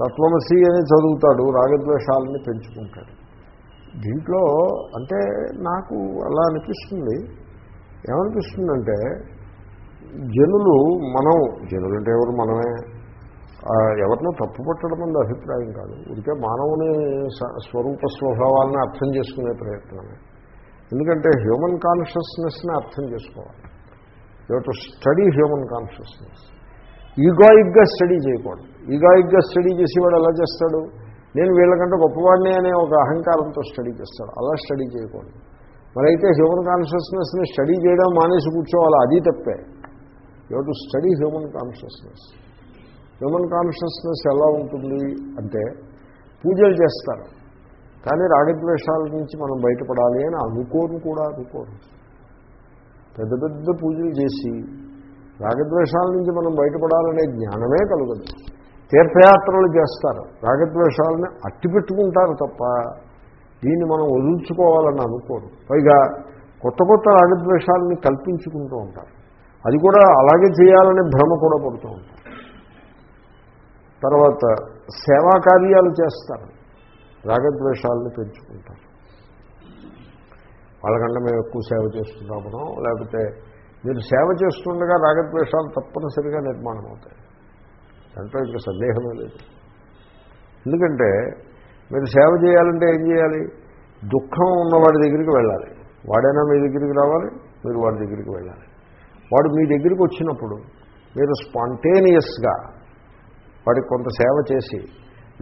తత్వమసి అని చదువుతాడు రాగద్వేషాలని పెంచుకుంటాడు. దీంట్లో అంటే నాకు అలా అనిపిస్తుంది. ఏమనిపిస్తుందంటే జనులు మనం జనులు అంటే ఎవరు మనమే ఎవరినో తప్పు పట్టడం అన్నది అభిప్రాయం కాదు. ఉడికే మానవుని స్వరూప స్వభావాలను అర్థం చేసుకునే ప్రయత్నమే. ఎందుకంటే హ్యూమన్ కాన్షియస్నెస్ని అర్థం చేసుకోవాలి. You to study human consciousness ఈగాయిక్గా study చేయకూడదు. ఈగాయిక్గా స్టడీ చేసేవాడు ఎలా చేస్తాడు? నేను వీళ్ళకంటే గొప్పవాడిని అనే ఒక అహంకారంతో స్టడీ చేస్తాడు. అలా స్టడీ చేయకూడదు. మరైతే హ్యూమన్ కాన్షియస్నెస్ని స్టడీ చేయడం మానేసి కూర్చోవాలి. అది తప్పే. You to study human consciousness human consciousness ఎలా ఉంటుంది అంటే పూజలు చేస్తారు. కానీ రాగద్వేషాల నుంచి మనం బయటపడాలి అని అనుకోను కూడా అనుకోరు పెద్ద పెద్ద పూజలు చేసి రాగద్వేషాల నుంచి మనం బయటపడాలనే జ్ఞానమే కలగదు. తీర్థయాత్రలు చేస్తారు. రాగద్వేషాలని అట్టిపెట్టుకుంటారు తప్ప దీన్ని మనం వదుల్చుకోవాలని అనుకోరు. పైగా కొత్త కొత్త రాగద్వేషాలని కల్పించుకుంటూ ఉంటారు. అది కూడా అలాగే చేయాలనే భ్రమ కూడా పడుతూ ఉంటారు. తర్వాత సేవా కార్యాలు చేస్తారు. రాగద్వేషాలను పెంచుకుంటారు. వాళ్ళకంటే మేము ఎక్కువ సేవ చేస్తున్నామనో లేకపోతే మీరు సేవ చేస్తుండగా రాగద్వేషాలు తప్పనిసరిగా నిర్మాణం అవుతాయి. దాంట్లో ఇంకా సందేహమే లేదు. ఎందుకంటే మీరు సేవ చేయాలంటే ఏం చేయాలి? దుఃఖం ఉన్నవాడి దగ్గరికి వెళ్ళాలి. వాడైనా మీ దగ్గరికి రావాలి మీరు వాడి దగ్గరికి వెళ్ళాలి. వాడు మీ దగ్గరికి వచ్చినప్పుడు మీరు స్పాంటేనియస్గా వాడికి కొంత సేవ చేసి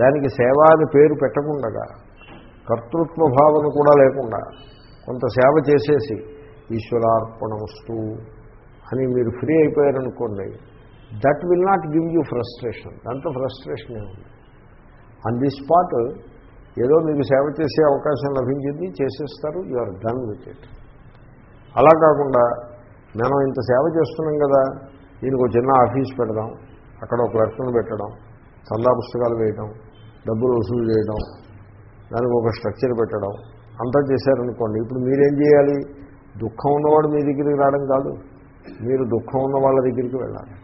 దానికి సేవ అని పేరు పెట్టకుండా కర్తృత్వ భావన కూడా లేకుండా కొంత సేవ చేసేసి ఈశ్వరార్పణమస్తు అని మీరు free అయిపోయారనుకోండి that will not give you frustration దాంట్లో ఫ్రస్ట్రేషన్ ఏముంది? ఆన్ ది స్పాట్ ఏదో మీకు సేవ చేసే అవకాశం లభించింది చేసేస్తారు you are done with it అలా కాకుండా మనం ఇంత సేవ చేస్తున్నాం కదా దీనికి ఒక చిన్న ఆఫీస్ పెడదాం అక్కడ ఒక వర్కను పెట్టడం చందా పుస్తకాలు వేయడం డబ్బులు వసూలు చేయడం దానికి ఒక స్ట్రక్చర్ పెట్టడం అంతా చేశారనుకోండి ఇప్పుడు మీరేం చేయాలి? దుఃఖం ఉన్నవాడు మీ దగ్గరికి రావడం కాదు. మీరు దుఃఖం ఉన్న వాళ్ళ దగ్గరికి వెళ్ళాలి.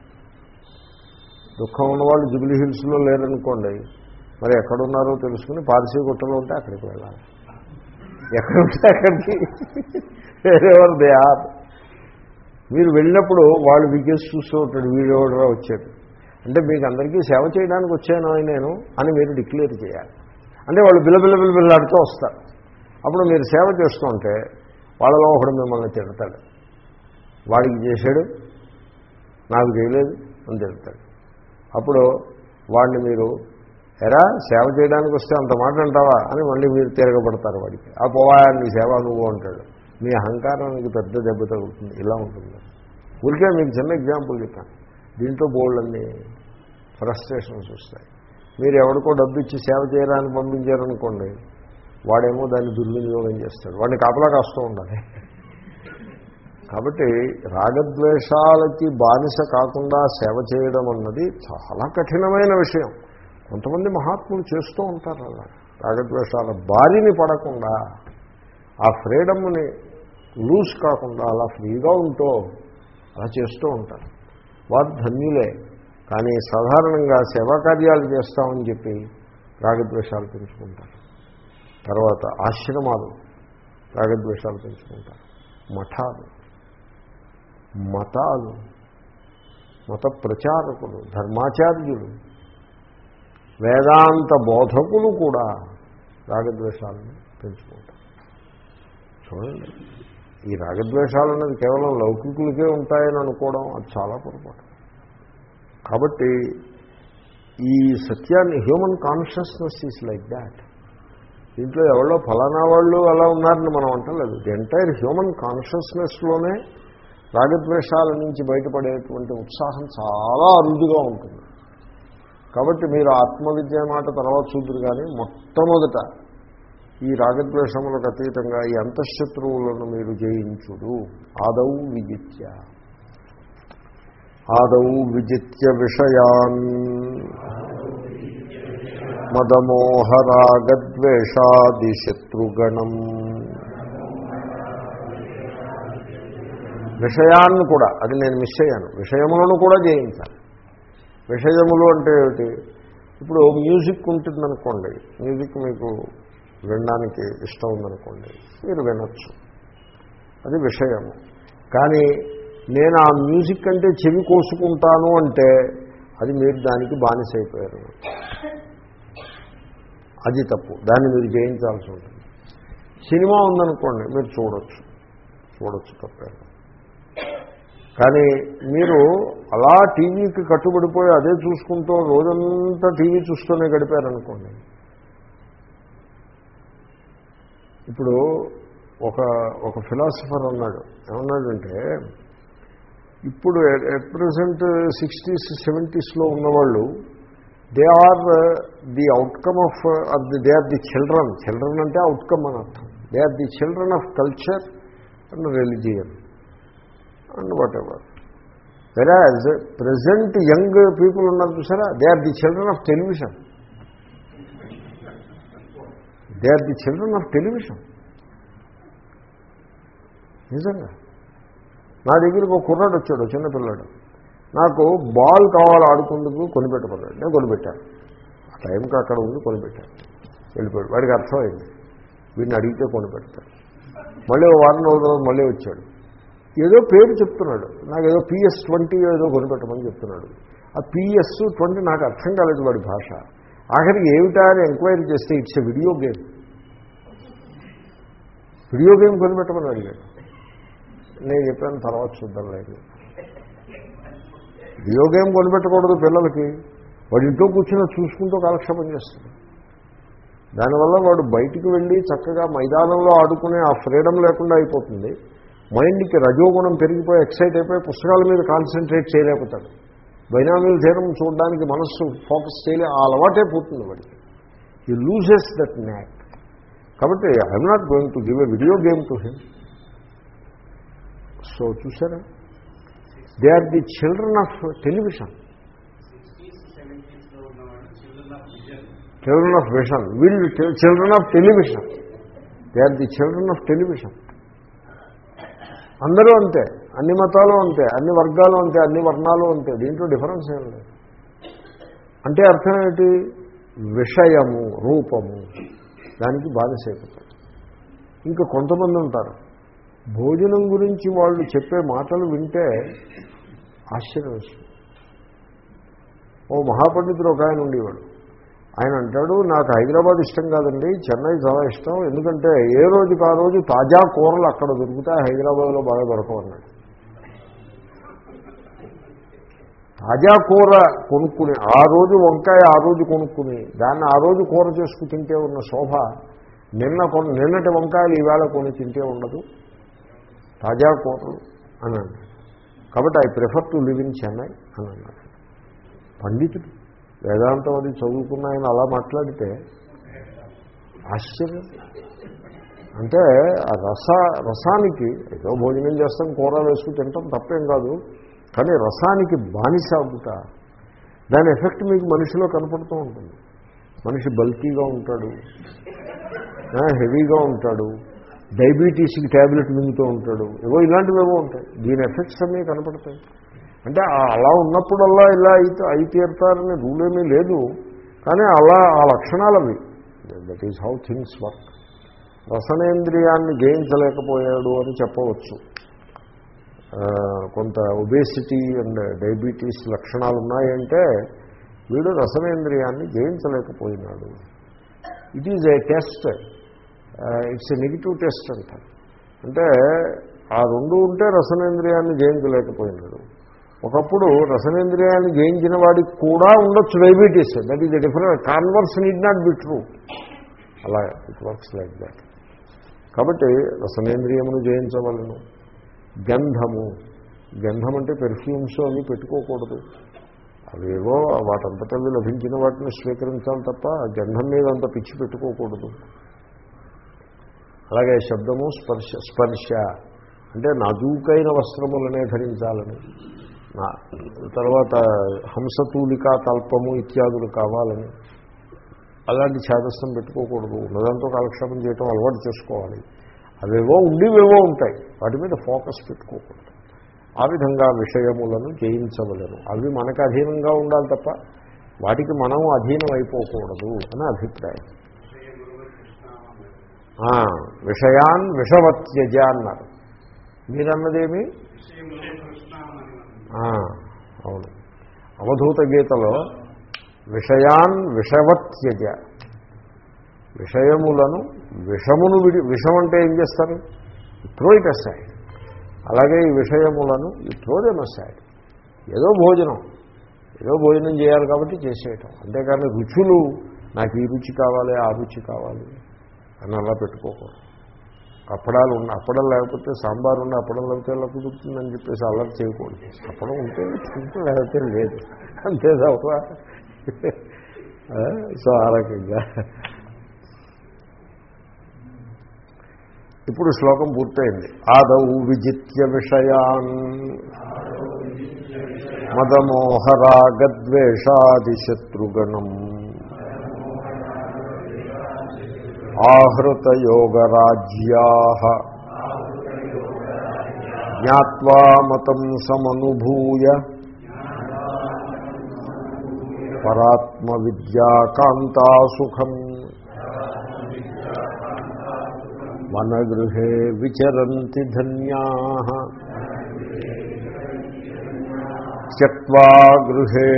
దుఃఖం ఉన్నవాళ్ళు జుబిలీ హిల్స్లో లేరనుకోండి మరి ఎక్కడున్నారో తెలుసుకుని పాలసీ గుట్టలో ఉంటే అక్కడికి వెళ్ళాలి. ఎక్కడుంటే అక్కడికి వేరేవారు దే ఆర్. మీరు వెళ్ళినప్పుడు వాళ్ళు వికేసి చూస్తూ ఉంటాడు వీడియోడరా వచ్చాడు అంటే మీకు అందరికీ సేవ చేయడానికి వచ్చాను నేను అని మీరు డిక్లేర్ చేయాలి. అంటే వాళ్ళు బిల్లబిల్ల బిల్లబిల్లాడుతూ వస్తారు. అప్పుడు మీరు సేవ చేస్తుంటే వాళ్ళలో ఒకడు మిమ్మల్ని తిడతాడు. వాడికి చేశాడు నాకు చేయలేదు అని తిడతాడు. అప్పుడు వాడిని మీరు ఎరా సేవ చేయడానికి వస్తే అంత మాట అంటావా? అని మళ్ళీ మీరు తిరగబడతారు వాడికి. ఆ పోవా నీ సేవ నువ్వు అంటాడు. మీ అహంకారానికి పెద్ద దెబ్బ తగులుతుంది. ఇలా ఉంటుంది. ఊరికే మీకు చిన్న ఎగ్జాంపుల్ చెప్పాను దీంట్లో బోల్డన్ని ఫ్రస్ట్రేషన్స్ వస్తాయి. మీరు ఎవరికో డబ్బు ఇచ్చి సేవ చేయడానికి పంపించారనుకోండి వాడేమో దాన్ని దుర్వినియోగం చేస్తాడు. వాడిని కాపలా కాస్తూ ఉండాలి. కాబట్టి రాగద్వేషాలకి బానిస కాకుండా సేవ చేయడం అన్నది చాలా కఠినమైన విషయం. కొంతమంది మహాత్ములు చేస్తూ ఉంటారు అలా. రాగద్వేషాల బారిని పడకుండా ఆ ఫ్రీడమ్ని లూజ్ కాకుండా అలా ఫ్రీగా ఉంటూ అలా చేస్తూ ఉంటారు. వారు ధన్యులే. కానీ సాధారణంగా సేవా కార్యాలు చేస్తామని చెప్పి రాగద్వేషాలు పెంచుకుంటారు. తర్వాత ఆశ్రమాలు రాగద్వేషాలు పెంచుకుంటారు. మఠాలు. మతాలు. మత ప్రచారకులు ధర్మాచార్యులు వేదాంత బోధకులు కూడా రాగద్వేషాలను పెంచుకుంటారు. చూడండి. ఈ రాగద్వేషాలు అనేది కేవలం లౌకికులకే ఉంటాయని అనుకోవడం అది చాలా పొరపాటు. కాబట్టి ఈ సత్యాన్ని human consciousness is like that దీంట్లో ఎవరో ఫలానా వాళ్ళు అలా ఉన్నారని మనం అంటలేదు. ది ఎంటైర్ హ్యూమన్ కాన్షియస్నెస్లోనే రాగద్వేషాల నుంచి బయటపడేటువంటి ఉత్సాహం చాలా అరుదుగా ఉంటుంది. కాబట్టి మీరు ఆత్మవిద్య మాట తర్వాత చూద్దరు కానీ మొట్టమొదట ఈ రాగద్వేషములకు అతీతంగా ఈ అంతఃశత్రువులను మీరు జయించుడు. ఆదౌ విజిత్య. ఆదౌ విజిత్య విషయాన్. మదమోహరాగద్వేషాదిశత్రుగణం. విషయాన్ని కూడా అది నేను మిస్ అయ్యాను. విషయములను కూడా జయించాలి విషయములు అంటే ఏమిటి? ఇప్పుడు మ్యూజిక్ ఉంటుందనుకోండి మ్యూజిక్ మీకు వినడానికి ఇష్టం ఉందనుకోండి మీరు వినొచ్చు. అది విషయము. కానీ నేను ఆ మ్యూజిక్ అంటే చెవి కోసుకుంటాను అంటే అది మీరు దానికి బానిసైపోయారు. అది తప్పు. దాన్ని మీరు జయించాల్సి ఉంటుంది. సినిమా ఉందనుకోండి మీరు చూడొచ్చు. చూడొచ్చు తప్పేది కానీ మీరు అలా టీవీకి కట్టుబడిపోయి అదే చూసుకుంటూ రోజంతా టీవీ చూస్తూనే గడిపారనుకోండి. ఇప్పుడు ఒక ఒక ఫిలాసఫర్ అన్నాడు ఏమన్నాడంటే ఇప్పుడు ఎట్ ప్రజెంట్ సిక్స్టీస్ సెవెంటీస్లో ఉన్నవాళ్ళు they are the outcome of they are the children children అంటే అవుట్కమ్ అని అర్థం. They are the children of culture and religion and whatever వెరాజ్ ప్రజెంట్ యంగ్ పీపుల్ ఉన్నారు చూసారా? They are the children of television they are the children of television నిజంగా. నా దగ్గరికి ఒక కుర్రాడు వచ్చాడు చిన్నపిల్లాడు నాకు బాల్ కావాలి ఆడుకుందుకు కొనిపెట్టుకున్నాడు. నేను కొనిపెట్టాను. ఆ టైంకి అక్కడ ఉంది కొనిపెట్టాను. వెళ్ళిపోయాడు. వాడికి అర్థమైంది. వీడిని అడిగితే కొనిపెడతాడు. మళ్ళీ వారం రోజుల తర్వాత మళ్ళీ వచ్చాడు. ఏదో పేరు చెప్తున్నాడు. నాకు ఏదో పిఎస్ ట్వంటీ ఏదో కొనిపెట్టమని చెప్తున్నాడు. ఆ పిఎస్ ట్వంటీ నాకు అర్థం కాలేదు వాడి భాష. ఆఖరికి ఏమిటా అని ఎంక్వైరీ చేస్తే it's a video game. Video game కొనిపెట్టమని అడిగాడు. నేను చెప్పాను తర్వాత చూద్దాం లేదు వీడియో గేమ్ కొనిపెట్టకూడదు పిల్లలకి. వాడి ఇంట్లో కూర్చుని చూసుకుంటూ కాలక్షేపం చేస్తుంది దానివల్ల వాడు బయటికి వెళ్ళి చక్కగా మైదానంలో ఆడుకునే ఆ ఫ్రీడమ్ లేకుండా అయిపోతుంది. మైండ్కి రజోగుణం పెరిగిపోయి ఎక్సైట్ అయిపోయి పుస్తకాల మీద కాన్సన్ట్రేట్ చేయలేకపోతాడు. బైనామీల తీరం చూడడానికి మనస్సు ఫోకస్ చేయలే ఆ అలవాటే పోతుంది వాడికి. ఈ లూజెస్ దట్ న్యాక్ కాబట్టి I'm not going to give a video game to him so చూసారా? They are the children of television children of vision వీళ్ళు children of television they are the children of television అందరూ అంతే. అన్ని మతాలు అంతే. అన్ని వర్గాలు అంతే. అన్ని వర్ణాలు అంతే. దీంట్లో డిఫరెన్స్ ఏం లేదు. అంటే అర్థం ఏంటి? విషయము రూపము. దానికి బానిసైపోతాడు ఇంకా కొంతమంది ఉంటారు. భోజనం గురించి వాళ్ళు చెప్పే మాటలు వింటే ఆశ్చర్యం ఓ మహాపండితుడు ఒక ఆయన ఉండేవాడు. ఆయన అంటాడు నాకు హైదరాబాద్ ఇష్టం కాదండి చెన్నై చాలా ఇష్టం ఎందుకంటే ఏ రోజుకి ఆ రోజు తాజా కూరలు అక్కడ దొరుకుతాయి హైదరాబాద్లో బాగా దొరకవన్నాడు తాజా కూర కొనుక్కుని ఆ రోజు వంకాయ ఆ రోజు కొనుక్కుని దాన్ని ఆ రోజు కూర చేసుకు తింటే ఉన్న శోభ నిన్న కొన నిన్నటి వంకాయలు ఈవేళ కొని తింటే ఉండదు. తాజా కూరలు అని అన్నాడు. కాబట్టి I prefer to live in Chennai అని అన్నాడు. పండితుడు వేదాంతం అది చదువుకున్న ఆయన అలా మాట్లాడితే ఆశ్చర్యం. అంటే ఆ రస రసానికి ఏదో భోజనం చేస్తాం కూర వేసుకుని తింటాం తప్పేం కాదు. కానీ రసానికి బానిస అవుట దాని ఎఫెక్ట్ మీకు మనిషిలో కనపడుతూ ఉంటుంది. మనిషి బల్కీగా ఉంటాడు హెవీగా ఉంటాడు డయాబెటీస్కి ట్యాబ్లెట్ మింగుతూ ఉంటాడు. ఏవో ఇలాంటివి ఏవో ఉంటాయి. దీని ఎఫెక్ట్స్ అన్నీ కనపడతాయి. అంటే అలా ఉన్నప్పుడల్లా ఇలా అయితే అయి తీరుతారని రూల్ ఏమీ లేదు. కానీ అలా ఆ లక్షణాలు అవి that is how things work రసనేంద్రియాన్ని జయించలేకపోయాడు అని చెప్పవచ్చు. కొంత ఒబేసిటీ అండ్ డయాబెటీస్ లక్షణాలు ఉన్నాయంటే వీడు రసనేంద్రియాన్ని జయించలేకపోయినాడు it is a test it's a negative test అంటారు అంటే ఆ రెండు ఉంటే రసనేంద్రియాన్ని జయించలేకపోయినాడు. ఒకప్పుడు రసనేంద్రియాన్ని జయించిన వాడికి కూడా ఉండొచ్చు diabetes. That is different converse need not be true అలా ఇట్ వర్క్స్ లైక్ దాట్ కాబట్టి రసనేంద్రియమును జయించవలను. గంధము. గంధం అంటే పెర్ఫ్యూమ్స్ అవి పెట్టుకోకూడదు. అవేవో వాటంతటవి లభించిన వాటిని స్వీకరించాలి తప్ప గంధం మీద అంత పిచ్చి పెట్టుకోకూడదు. అలాగే శబ్దము స్పర్శ స్పర్శ. అంటే నాజూకైన వస్త్రములనే ధరించాలని. నా తర్వాత హంసతూలిక తల్పము ఇత్యాదులు కావాలని. అలాంటి ఛాదస్సం పెట్టుకోకూడదు. ఉన్నదాంతో కాలక్షేపం చేయటం అలవాటు చేసుకోవాలి. అవేవో ఉండేవేవో ఉంటాయి. వాటి మీద ఫోకస్ పెట్టుకోకూడదు. ఆ విధంగా విషయములను జయించవలను. అవి మనకు అధీనంగా ఉండాలి తప్ప వాటికి మనం అధీనం అయిపోకూడదు అని అభిప్రాయం. విషయాన్ విషవత్యజ అన్నారు. మీరన్నదేమి? అవును. అవధూత గీతలో విషయాన్ విషవత్యజ. విషయములను విషమును విడి విషం అంటే ఏం చేస్తారు? త్రో ఇట్ అసైడ్ అలాగే ఈ విషయములను ఈ త్రో దెమ్ అసైడ్ ఏదో భోజనం. ఏదో భోజనం చేయాలి కాబట్టి చేసేయటం. అంతేకాని రుచులు నాకు ఈ రుచి కావాలి ఆ రుచి కావాలి. అని అలా పెట్టుకోకూడదు. అప్పడాలు ఉన్న అప్పడం లేకపోతే సాంబార్ ఉన్న అప్పడం లేకపోతే ఎలా కుదురుతుందని చెప్పేసి అల్లరి చేయకూడదు. అప్పడం ఉంటే తింటే లేకపోతే లేదు. అంతే తప్ప సో ఆ రకంగా. ఇప్పుడు శ్లోకం పూర్తయింది. ఆదౌ విజిత్య విషయాన్ మదమోహరాగద్వేషాదిశత్రుగణం ఆహృతయోగరాజ్యా జ్ఞావా మతం సమనుభూయ పరాత్మవిద్యాకాంతాసుఖం వనగృహే విచరంతి ధన్యా త్యక్వా గృహే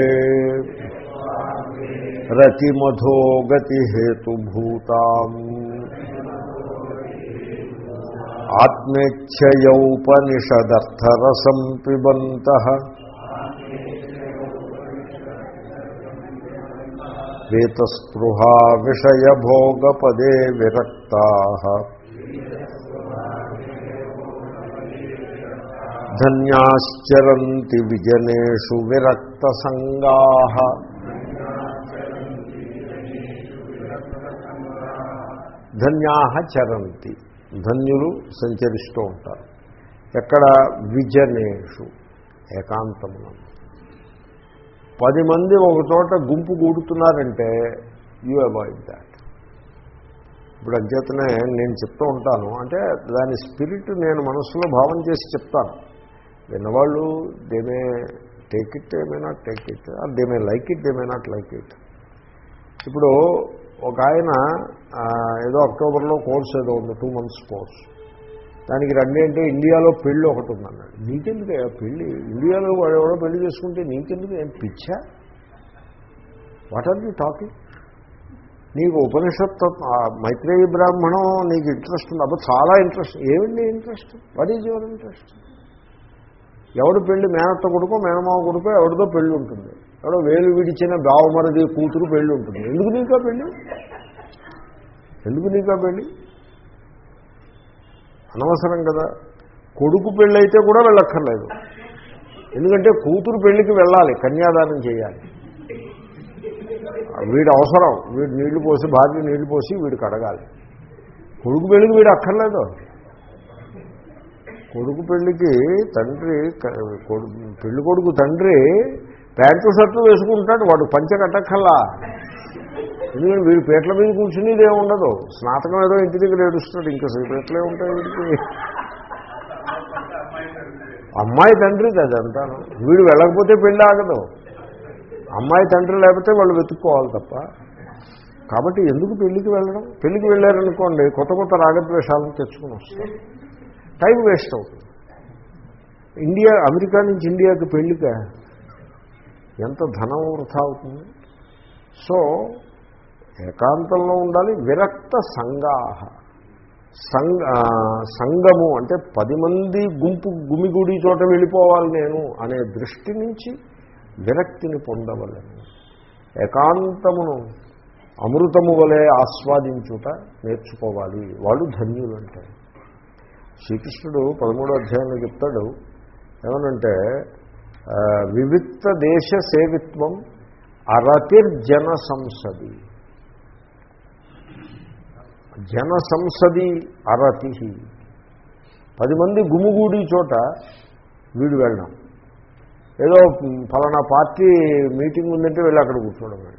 రతిమధో గతిహేతుభూతాం ఆత్మేచ్ఛయోపనిషదర్థరసం పిబంత. వేతస్పృహా విషయభోగపదే విరక్తా. ధన్యాశ్చరంతి విజనేషు విరక్తసంగా. ధన్యా చరంతి. ధన్యులు సంచరిస్తూ ఉంటారు. ఎక్కడ విజనేషు ఏకాంతమున. పది మంది ఒక చోట గుంపు కూడుతున్నారంటే యూ అవాయిడ్ దాట్ ఇప్పుడు అంచేతనే నేను చెప్తూ ఉంటాను అంటే దాని స్పిరిట్ నేను మనసులో భావం చేసి చెప్తాను. విన్నవాళ్ళు they may take it they may not take it they may like it they may not like it ఇప్పుడు ఒక ఆయన ఏదో అక్టోబర్లో కోర్స్ ఏదో ఉంది టూ మంత్స్ కోర్స్. దానికి రండి అంటే ఇండియాలో పెళ్ళి ఒకటి ఉందన్నాడు. నీకెందుకు పెళ్ళి? ఇండియాలో వాడు ఎవడో పెళ్ళి చేసుకుంటే నీకెందుకు? ఏం పిచ్చా? వాట్ ఆర్ యూ టాకింగ్ నీకు ఉపనిషత్ ఆ మైత్రేయ బ్రాహ్మణం నీకు ఇంట్రెస్ట్ ఉంది? అప్పుడు చాలా ఇంట్రెస్ట్ ఏమిటి interest what is your interest ఎవడు పెళ్ళి మేనత్త కొడుకో మేనమావ కొడుకో ఎవరిదో పెళ్ళి ఉంటుంది. ఎవడో వేలు విడిచిన బావమరది కూతురు పెళ్ళి ఉంటుంది. ఎందుకు నీకా పెళ్ళి ఎందుకు నీకా పెళ్ళి అనవసరం కదా. కొడుకు పెళ్ళైతే కూడా వెళ్ళక్కర్లేదు. ఎందుకంటే కూతురు పెళ్ళికి వెళ్ళాలి కన్యాదానం చేయాలి. వీడు అవసరం. వీడు నీళ్ళు పోసి భార్య నీళ్ళు పోసి వీడు కడగాలి కొడుకు పెళ్ళికి వీడు అక్కర్లేదు. కొడుకు పెళ్ళికి తండ్రి కొడుకు పెళ్ళి కొడుకు తండ్రి ప్యాంటు షర్టు వేసుకుంటాడు. వాడు పంచ కట్టక్కల్లా ఎందుకంటే వీడు పీటల మీద కూర్చునేది ఏమి ఉండదు. స్నాతకం ఏదో ఇంటి దగ్గర ఏడుస్తున్నాడు. ఇంకా పీటలే ఉంటాయి వీడికి. అమ్మాయి తండ్రిది అదంతా వీడు వెళ్ళకపోతే పెళ్ళి ఆగదు. అమ్మాయి తండ్రి లేకపోతే వాళ్ళు వెతుక్కోవాలి తప్ప. కాబట్టి ఎందుకు పెళ్ళికి వెళ్ళడం? పెళ్ళికి వెళ్ళారనుకోండి కొత్త కొత్త రాగద్వేషాలను తెచ్చుకుని వస్తారు. టైం వేస్ట్ అవుతుంది. ఇండియా అమెరికా నుంచి ఇండియాకి పెళ్ళిక ఎంత ధనం వృధా అవుతుంది? సో ఏకాంతంలో ఉండాలి. విరక్త సంగాహ సంగ సంగము అంటే పది మంది గుంపు గుమిగుడి చోట వెళ్ళిపోవాలి నేను అనే దృష్టి నుంచి విరక్తిని పొందవలను ఏకాంతమును అమృతము వలె ఆస్వాదించుట నేర్చుకోవాలి. వాళ్ళు ధన్యులు అంటే శ్రీకృష్ణుడు పదమూడో అధ్యాయంలో చెప్తాడు ఏమనంటే వివిత్త దేశ సేవిత్వం అరతిర్జన సంసది. జన సంసది అరతి. పది మంది గుమిగూడి చోట వీడు వెళ్ళడం. ఏదో ఫలానా పార్టీ మీటింగ్ ఉందంటే వెళ్ళి అక్కడ కూర్చోవడం.